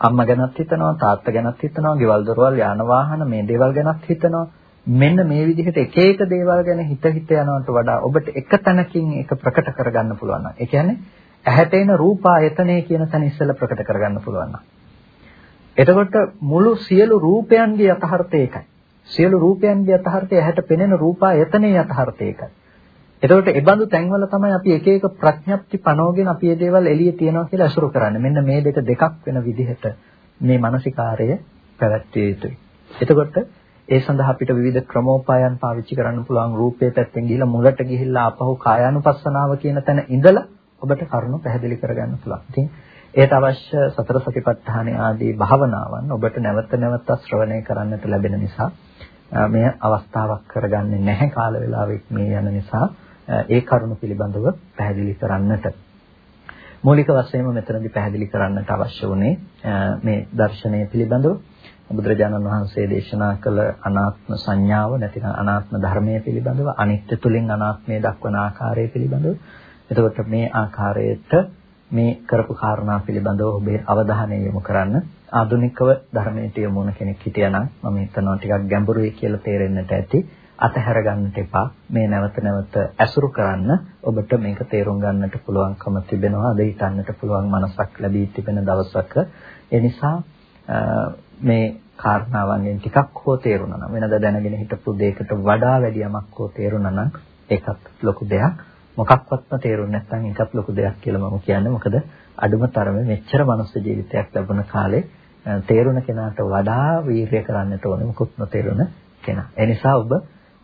අම්මා ගැනත් හිතනවා තාත්තා ගැනත් හිතනවා ගෙවල් දොරවල් යාන වාහන මේ දේවල් ගැනත් හිතනවා මෙන්න මේ විදිහට එක එක දේවල් ගැන හිත හිත යනවට වඩා ඔබට එක තැනකින් ඒක ප්‍රකට කරගන්න පුළුවන් නම් ඒ කියන්නේ ඇහැට එන රූපායතනය කියන තැන ඉස්සෙල්ලා ප්‍රකට කරගන්න පුළුවන් නම් එතකොට මුළු සියලු රූපයන්ගේ යථාර්ථය ඒකයි සියලු රූපයන්ගේ යථාර්ථය ඇහැට පෙනෙන රූපායතනයේ යථාර්ථය ඒකයි එතකොට ඒ බඳු තැන්වල තමයි අපි එක එක ප්‍රඥප්ති පනෝගෙන අපි මේ දේවල් එළියේ තියනවා කියලා අසුරු කරන්නේ. මෙන්න මේ දෙක දෙකක් වෙන විදිහට මේ මානසිකාරය පැවැත්විය යුතුයි. එතකොට ඒ සඳහා අපිට විවිධ ක්‍රමෝපායන් පාවිච්චි කරන්න පුළුවන් රූපයේ පැත්තෙන් ගිහිල්ලා මුලට ගිහිල්ලා ආපහු කායානුපස්සනාව කියන තැන ඉඳලා ඔබට කරුණු පැහැදිලි කරගන්න පුළුවන්. ඉතින් ඒට අවශ්‍ය සතර සතිපට්ඨාන ආදී භාවනාවන් ඔබට නැවත නැවත ශ්‍රවණය කරන්නට ලැබෙන නිසා මේ අවස්ථාවක් කරගන්නේ නැහැ කාල වේලාවෙත් මේ යන නිසා ඒ කරුණු පිළිබඳව පැහැදිලි කරන්නට මූලික වශයෙන්ම මෙතනදී පැහැදිලි කරන්නට අවශ්‍ය වුණේ මේ දර්ශනය පිළිබඳව බුදුරජාණන් වහන්සේ දේශනා කළ අනාත්ම සංඥාව නැතිනම් අනාත්ම ධර්මයේ පිළිබඳව අනිත්‍ය තුලින් අනාත්මය දක්වන ආකාරය පිළිබඳව එතකොට මේ ආකාරයට මේ කරපු කාරණා පිළිබඳව ඔබේ අවධානය යොමු කරන්න ආධුනිකව ධර්මයට යොමු වන කෙනෙක් හිටියනම් මම හිතනවා ටිකක් ගැඹුරුයි කියලා තේරෙන්නට ඇති අතහැර ගන්නට එපා. මේ නැවත නැවත ඇසුරු කරන්න ඔබට මේක තේරුම් ගන්නට පුළුවන්කම තිබෙනවා. අද හිතන්නට පුළුවන් මනසක් ලැබී තිබෙන දවසක. ඒ නිසා මේ කාරණාවන්ගෙන් ටිකක් හෝ තේරුණා නම් වෙනද දැනගෙන හිටපු දෙයකට වඩා වැඩි යමක් හෝ තේරුණා නම් ඒකත් ලොකු දෙයක්. මොකක්වත්ම තේරුන්නේ නැත්නම් ඒකත් ලොකු දෙයක් කියලා මම කියන්නේ. මොකද අඩුම තරමේ මෙච්චර මනුස්ස ජීවිතයක් ලැබුණ කාලේ තේරුණ කෙනාට වඩා වීර්ය කරන්නට ඕනේ මොකුත් නොතේරුණ කෙනා. ඒ නිසා ඔබ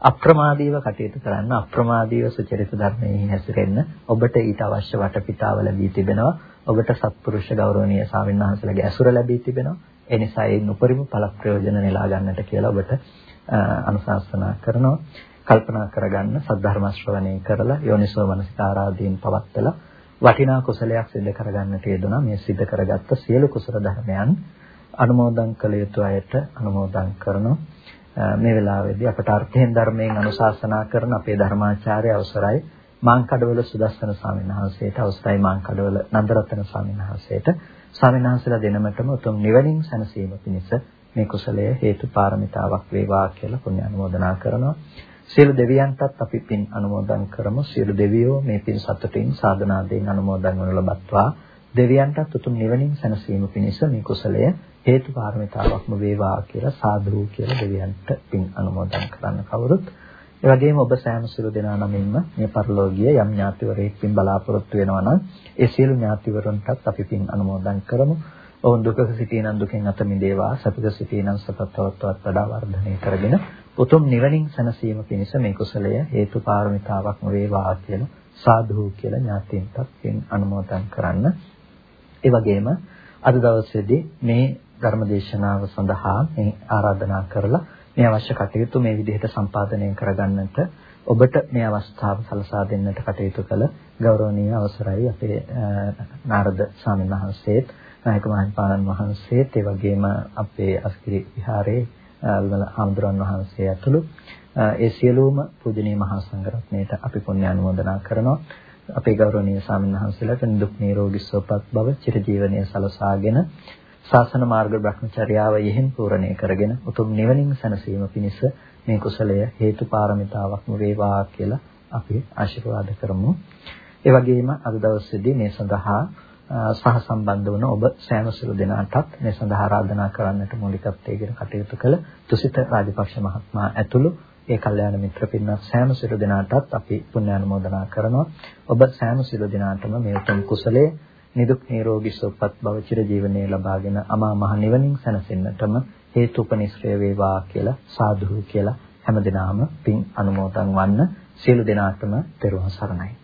අප්‍රමාදීව කටයුතු කරන්න අප්‍රමාදීව සුචරිත ධර්මයේ හැසිරෙන්න ඔබට ඊට අවශ්‍ය වටපිටාව ලැබී තිබෙනවා ඔබට සත්පුරුෂ ගෞරවනීය ස්වාමීන් වහන්සේලාගේ ඇසුර ලැබී තිබෙනවා ඒ නිසා ඒ උපරිම ඵල ප්‍රයෝජන නෙලා ගන්නට කියලා ඔබට අනුශාසනා කරනවා. කල්පනා කරගන්න සද්ධර්ම ශ්‍රවණය කරලා යෝනිසෝ මනසිකාරාදීන් පවත්තලා වටිනා කුසලයක් සිදු කරගන්නට යෙදුණා. මේ සිදු කරගත්ත සියලු කුසල ධර්මයන් අනුමෝදන් කළ යුතු අයට අනුමෝදන් කරනවා. මේ වෙලාවේදී අපට අර්ථයෙන් ධර්මයෙන් අනුශාසනා කරන අපේ ධර්මාචාර්ය අවසරයි මාංකඩවල සුදස්සන ස්වාමීන් වහන්සේට අවසරයි මාංකඩවල නන්දරත්න ස්වාමීන් වහන්සේට ස්වාමීන් වහන්සේලා දෙනමතම උතුම් නිවනින් සැනසීම පිණිස මේ කුසලය හේතු පාරමිතාවක් වේවා කියලා පුණ්‍ය අනුමෝදනා කරනවා. සියලු දෙවියන්ටත් අපි පින් අනුමෝදන් කරමු. සියලු දෙවියෝ මේ පින් සතුටින් සාධනාවෙන් අනුමෝදන් වනු ලබත්වා. දෙවියන්ටත් උතුම් නිවනින් සැනසීම පිණිස මේ කුසලය හේතු පාරමිතාවක්ම වේවා කියලා සාදු කියලා දෙවියන්ට පින් අනුමෝදන් කරන්න කවුරුත් ඒ වගේම ඔබ සෑම සිළු දෙනා නමින්ම මේ පරිලෝකීය යම් ඥාතිවරයෙක්ින් බලාපොරොත්තු වෙනවා නම් ඒ සියලු ඥාතිවරුන්ටත් අපි පින් අනුමෝදන් කරමු. ඔවුන් දුකක සිටිනන් දුකෙන් අත මිදේවා සතුටක සිටිනන් සතත්වත්වත් වඩා වර්ධනය කරගෙන උතුම් නිවනින් සැනසීම පිණිස මේ කුසලය හේතු පාරමිතාවක්ම වේවා කියලා සාදු කියලා ඥාතීන්ටත් පින් අනුමෝදන් කරන්න. ඒ වගේම අද දවසේදී මේ ධර්මදේශනාව සඳහා මේ ආරාධනා කරලා මේ අවශ්‍ය කටයුතු මේ විදිහට සම්පාදනය කරගන්නට ඔබට මේ අවස්ථාව සලසා දෙන්නට කටයුතු කළ ගෞරවනීය අවසරයි අපේ නාරද ස්වාමීන් වහන්සේත් නායක මහින්පාණන් වහන්සේත් ඒ වගේම අපේ අස්කිරි විහාරයේ විමල හාමුදුරන් වහන්සේ ඇතුළු ඒ සියලුම පූජනීය මහා සංඝරත්නයට අපි පුණ්‍ය අනුමෝදනා කරනවා. අපේ ගෞරවනීය ස්වාමීන් වහන්සේලාට නිදුක් නිරෝගී සුවපත් බව චිරජීවනයේ සලසාගෙන ශාසන මාර්ග භ්‍රමචර්යාව යෙහින් පූර්ණේ කරගෙන උතුම් නිවනින් සැනසීම පිණිස මේ කුසලය හේතු පාරමිතාවක් වේවා කියලා අපි ආශිර්වාද කරමු. ඒ වගේම අද දවසේදී මේ සඳහා සහ සම්බන්ධ වුණ ඔබ සෑම සිළු දෙනාටත් මේ සඳහා ආරාධනා කරන්නට මූලිකත්වයෙන් කටයුතු කළ තුසිත රාජපක්ෂ මහත්මයා ඇතුළු ඒ කල්යාණ මිත්‍ර පින්වත් සෑම සිළු දෙනාටත් අපි පුණ්‍ය අනුමෝදනා කරනවා. ඔබ සෑම සිළු දෙනාටම මේ උතුම් කුසලයේ නිදුක් නිරෝගී සුවපත් භව චිර ජීවනයේ ලබාගෙන අමා මහ නිවනින් සැනසෙන්නටම හේතුපනිශ්‍රය වේවා කියලා සාදු කියලා හැමදෙනාම පින් අනුමෝදන් වන්න. සියලු දෙනාටම තෙරුවන් සරණයි.